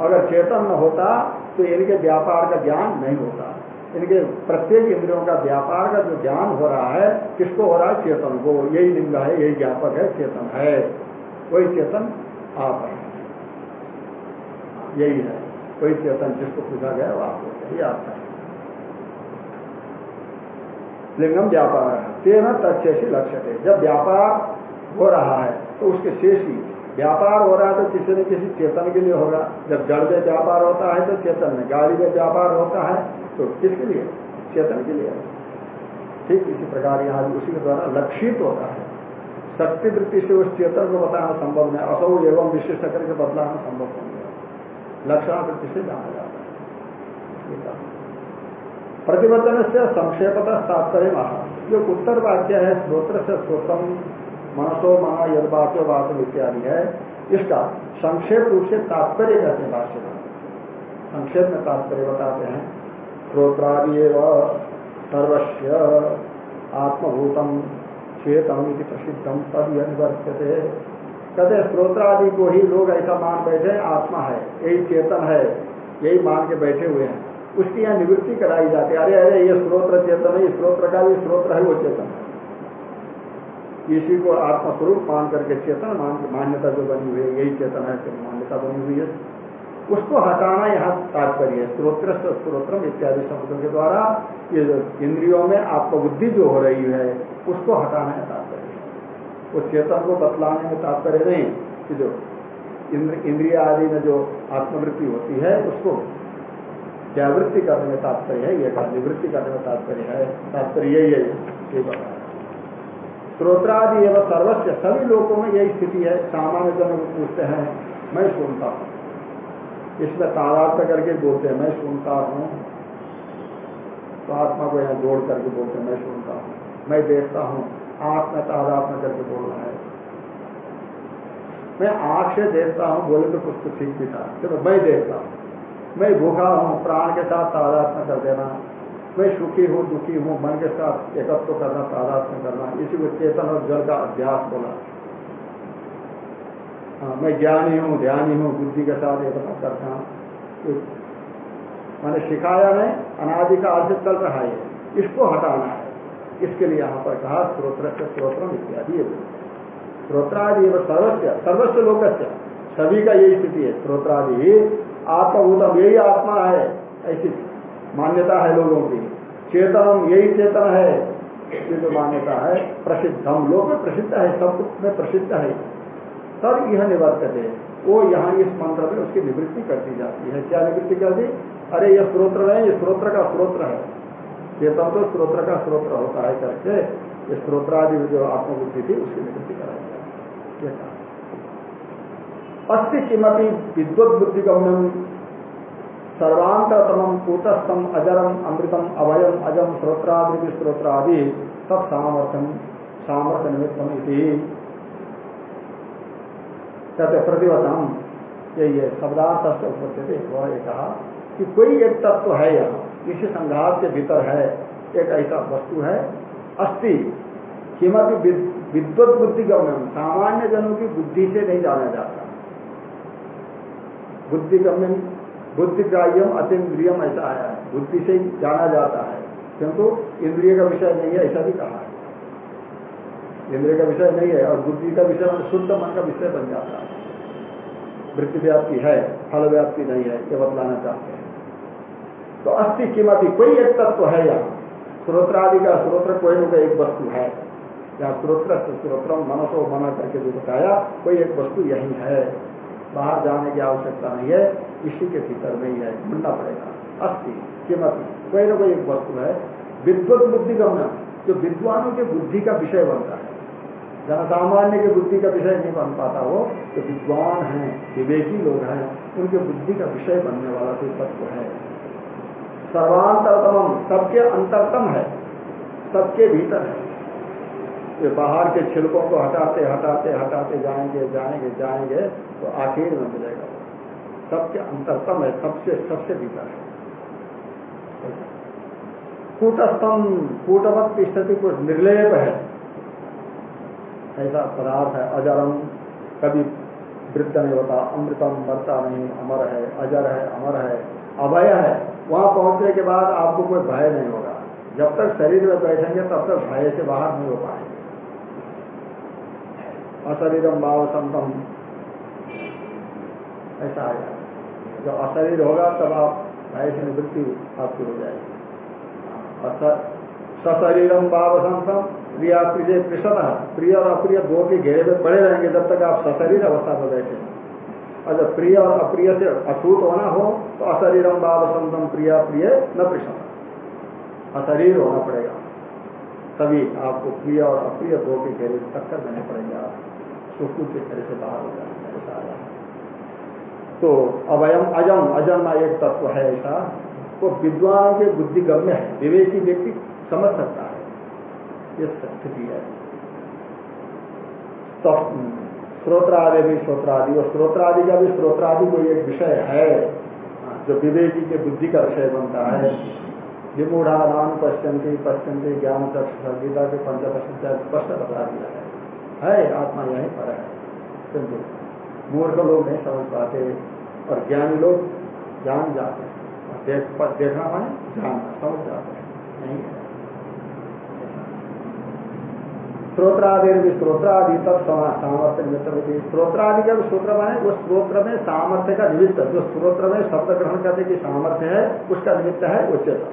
अगर चेतन न होता तो इनके व्यापार का ज्ञान नहीं होता। इनके प्रत्येक इंद्रियों का व्यापार का जो ज्ञान हो रहा है, किसको हो रहा है? चेतन को। यही लिंग है, यही ज्ञापक है, चेतन है। वही चेतन आप है। यही है। वही चेतन जिसको पूछा गया वो आप होते ही। आपका है। लिंगम व्यापार है। तेना से लक्ष्य थे जब व्यापार हो रहा है तो उसके शेष ही। व्यापार हो रहा है तो किसी न किसी चेतन के लिए होगा। जब जड़ में व्यापार होता है तो चेतन में, गाड़ी में व्यापार होता है तो किसके लिए? चेतन के लिए। ठीक इसी प्रकार यहाँ उसी के द्वारा लक्षित होता है। शक्ति वृत्ति से उस चेतन को बताना संभव नहीं, असौ एवं विशिष्ट करके बदलाना संभव नहीं है। लक्षण वृत्ति से जाना जाता है। प्रतिवर्तन से संक्षेपता तात्पर्य महा जो उत्तर वाक्य है, स्त्रोत्र से स्त्रोत्रम मनसो महा यदवाचो वाचो इत्यादि है। इसका संक्षेप रूप से तात्पर्य कहते हैं भाष्य में। संक्षेप में तात्पर्य बताते हैं। श्रोत्रादि सर्वस्व आत्मभूतम चेतम प्रसिद्धम तद निवर्तते कहते हैं, श्रोत्रादि को ही लोग ऐसा मान बैठे आत्मा है, यही चेतन है, यही मान के बैठे हुए हैं। उसकी यहाँ निवृत्ति कराई जाती है। अरे अरे, ये स्रोत्र चेतन है स्रोत्र का भी स्रोत्र है, वो चेतन है। इसी को आत्मस्वरूप मान करके चेतन मान मान्यता जो बनी हुई है, यही चेतन है, फिर मान्यता बनी हुई है। उसको हटाना यहाँ तात्पर्य है। स्रोत्र स्रोत्रम इत्यादि शब्दों के द्वारा ये जो इंद्रियों में आत्मबुद्धि जो हो रही है, उसको हटाना है तात्पर्य। वो चेतन को बतलाने में तात्पर्य नहीं, कि जो इंद्रिय आदि में जो आत्मवृत्ति होती है, उसको व्यावृत्ति करने में तात्पर्य है ये निवृत्ति करने में तात्पर्य है। तात्पर्य यही है, ये बताया। श्रोत्रादि एवं सर्वस्व सभी लोगों में यही स्थिति है। सामान्य जन पूछते हैं, मैं सुनता हूँ। इसमें तादात्म करके बोलते हैं, मैं सुनता हूँ। तो आत्मा को यहाँ जोड़ करके बोलते हैं, मैं सुनता हूँ। मैं देखता हूँ, आँख में तादात्म करके बोलना है। मैं आँख से देखता हूँ, बोले तो कुछ तो ठीक भी था। तो मैं देखता हूँ। मैं भूखा हूँ, प्राण के साथ तादात्म कर देना। मैं सुखी हूँ, दुखी हूँ, मन के साथ एकत्व तो करना तादात्म करना, इसी को चेतन और जल का अभ्यास बोला। हाँ मैं ज्ञानी हूँ, ध्यानी हूँ, बुद्धि के साथ एकत्व करना मैंने सिखाया नहीं अनादिकाल से चल रहा है, इसको हटाना है। इसके लिए यहाँ पर कहा स्रोत्र से स्रोत्रम इत्यादि स्रोत्रादि एवं सर्वस्व सर्वस्व लोकस्य, सभी का यही स्थिति है, स्रोत्रादि आत्मभूतम, यही आत्मा है, ऐसी मान्यता है लोगों की। चेतनम यही चेतन है, ये जो मान्यता है, प्रसिद्धम। लोग में प्रसिद्ध है, सब में प्रसिद्ध है। तब यह निवर्त है वो यहाँ इस मंत्र में उसकी निवृत्ति कर दी जाती है। क्या निवृत्ति कर दी? अरे यह स्रोत्र नहीं, ये स्रोत्र का स्रोत्र है। चेतन तो स्रोत्र का स्रोत्र होता है करके, ये स्रोत्रादि जो आत्मबुद्धि थी, उसकी निवृत्ति कराई जाती है। अस्थि किमपि विद्वत बुद्धि गम्यम सर्वांतरतम कूटस्थम अजरम अमृतम अभयम अजम श्रोत्रादि श्रोत्रादि तब सामर्थ्यम सामर्थ्य निमित्तम कहते प्रतिवचन यही है शब्दार्थ से उपस्थित वह कहा कि कोई एक तत्व है यहाँ इसी संघात के भीतर है, एक ऐसा वस्तु है अस्थि किमपि विद्वत बुद्धि गम्यम सामान्य जनों की बुद्धि से नहीं जाना जाता। बुद्धि गम्यम बुद्धि ग्राह्यम अतिद्रियम ऐसा आया है। बुद्धि से ही जाना जाता है। किंतु इंद्रिय का विषय नहीं है, ऐसा भी कहा है। इंद्रिय का विषय नहीं है और बुद्धि का विषय शुद्ध मन का विषय बन जाता है। वृत्ति व्याप्ति है, फल व्याप्ति नहीं है, ये बतलाना चाहते हैं। तो अस्थि कीमती कोई एक तत्व तो है यहाँ। स्रोत्रादि का स्रोत्र कोई न कोई एक वस्तु है। या स्रोत्र से स्रोत्र मनसो मना करके जो बताया, कोई एक वस्तु यही है। बाहर जाने की आवश्यकता नहीं है, इसी के भीतर में ही है, ढूंढना पड़ेगा। अस्थि कीमत कोई ना कोई एक वस्तु है। विद्वत बुद्धि गमन जो विद्वानों के बुद्धि का विषय बनता है। जनसामान्य के बुद्धि का विषय नहीं बन पाता वो, जो विद्वान हैं, विवेकी लोग हैं, उनके बुद्धि का विषय बनने वाला कोई तत्व है। सर्वांतरतम, सबके अंतरतम है, सबके भीतर है। ये बाहर के छिलकों को हटाते हटाते हटाते जाएँगे जाएँगे जाएँगे तो आखिर में मिलेगा सबके अंतरतम है, सबसे सबसे भीतर है। कूटस्थम, कूटवत स्थिति कुछ निर्लेप है। ऐसा पदार्थ है, अजरम। कभी वृद्ध नहीं होता, अमृतम मरता नहीं, अमर है, अजर है, अमर है, अभय है। वहाँ पहुँचने के बाद आपको कोई भय नहीं होगा। जब तक शरीर में बैठेंगे, तब तक भय से बाहर नहीं हो पाएँगे। अशरीरम भाव संतम ऐसा आ जाए जब अशरीर होगा, तब आप ऐसी निवृत्ति आपकी हो जाएगी। सशरीरम भाव संतम प्रिया प्रिय कृषण प्रिय और अप्रिय दो के घेरे में पड़े रहेंगे जब तक आप सशरीर अवस्था में बैठे और जब प्रिय और अप्रिय से अछूत होना हो तो अशरीरम भाव संतम प्रिया प्रिय न कृषण अशरीर होना पड़ेगा। तभी आपको प्रिय और अप्रिय दो के घेरे चक्कर देने पड़ेंगे आप। सुख के घेरे से बाहर हो जाएँगे ऐसा आया तो अवयम अजम अजम एक तत्व है ऐसा। वो विद्वान के बुद्धि गम्य है, विवेकी व्यक्ति समझ सकता है। ये स्थिति है। स्त्रोत्र आदि भी स्त्रोत्र आदि और स्त्रोत्र आदि का भी स्त्रोत्र आदि कोई एक विषय है, जो विवेकी के बुद्धि का विषय बनता है। विमूढ़ा नाम पश्यंती पश्यंती ज्ञान चक्ष गीता के पंचदश स्पष्ट बता दिया है। है आत्मा यही पर है। किंतु मूर्ख लोग नहीं समझ पाते और ज्ञानी लोग जान जाते हैं। देख, देखना माने जानना समझ जाते हैं। नहीं है। भी स्त्रोत्रादि तब सामर्थ्य निमित्त स्त्रोत्रादि का भी स्त्रोत्र माने वो स्त्रोत्र में सामर्थ्य का निमित्त। जो स्त्रोत्र में शब्द ग्रहण करने की सामर्थ्य है उसका निमित्त है उच्चतम।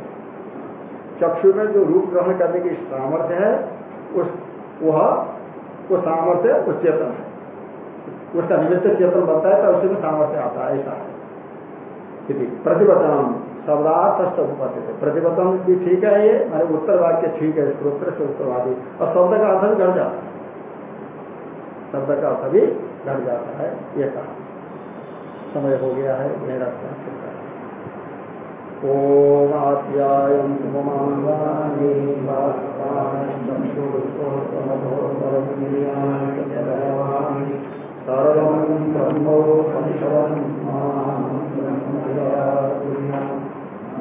चक्षु में जो रूप ग्रहण करने की सामर्थ्य है उस वह वो सामर्थ्य उच्चेतन है। उसका निमित्त चेतन बनता है तो उसी में सामर्थ्य आता है, ऐसा है। प्रतिवचन शब्दार्थ उपपत्ति थे प्रतिवचन भी ठीक है ये, मैंने उत्तर वाक्य ठीक है स्त्रोत्र से उत्तरवादी। और शब्द का अर्थ भी घट जाता है। शब्द का अर्थ भी घट जाता है, ये कहा। समय हो गया है यही रखते ओम आप्यायम ममांगानी सर्वं ब्रह्मोपनिषदं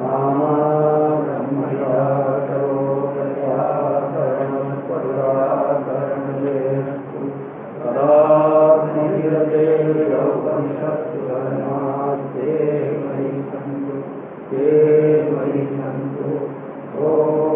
मामा ब्रह्मया करोपनिषत्सु कदात्मनिरते उपनिषत्सु धर्मास्ते मयि सन्तु देवैशन्तु ॐ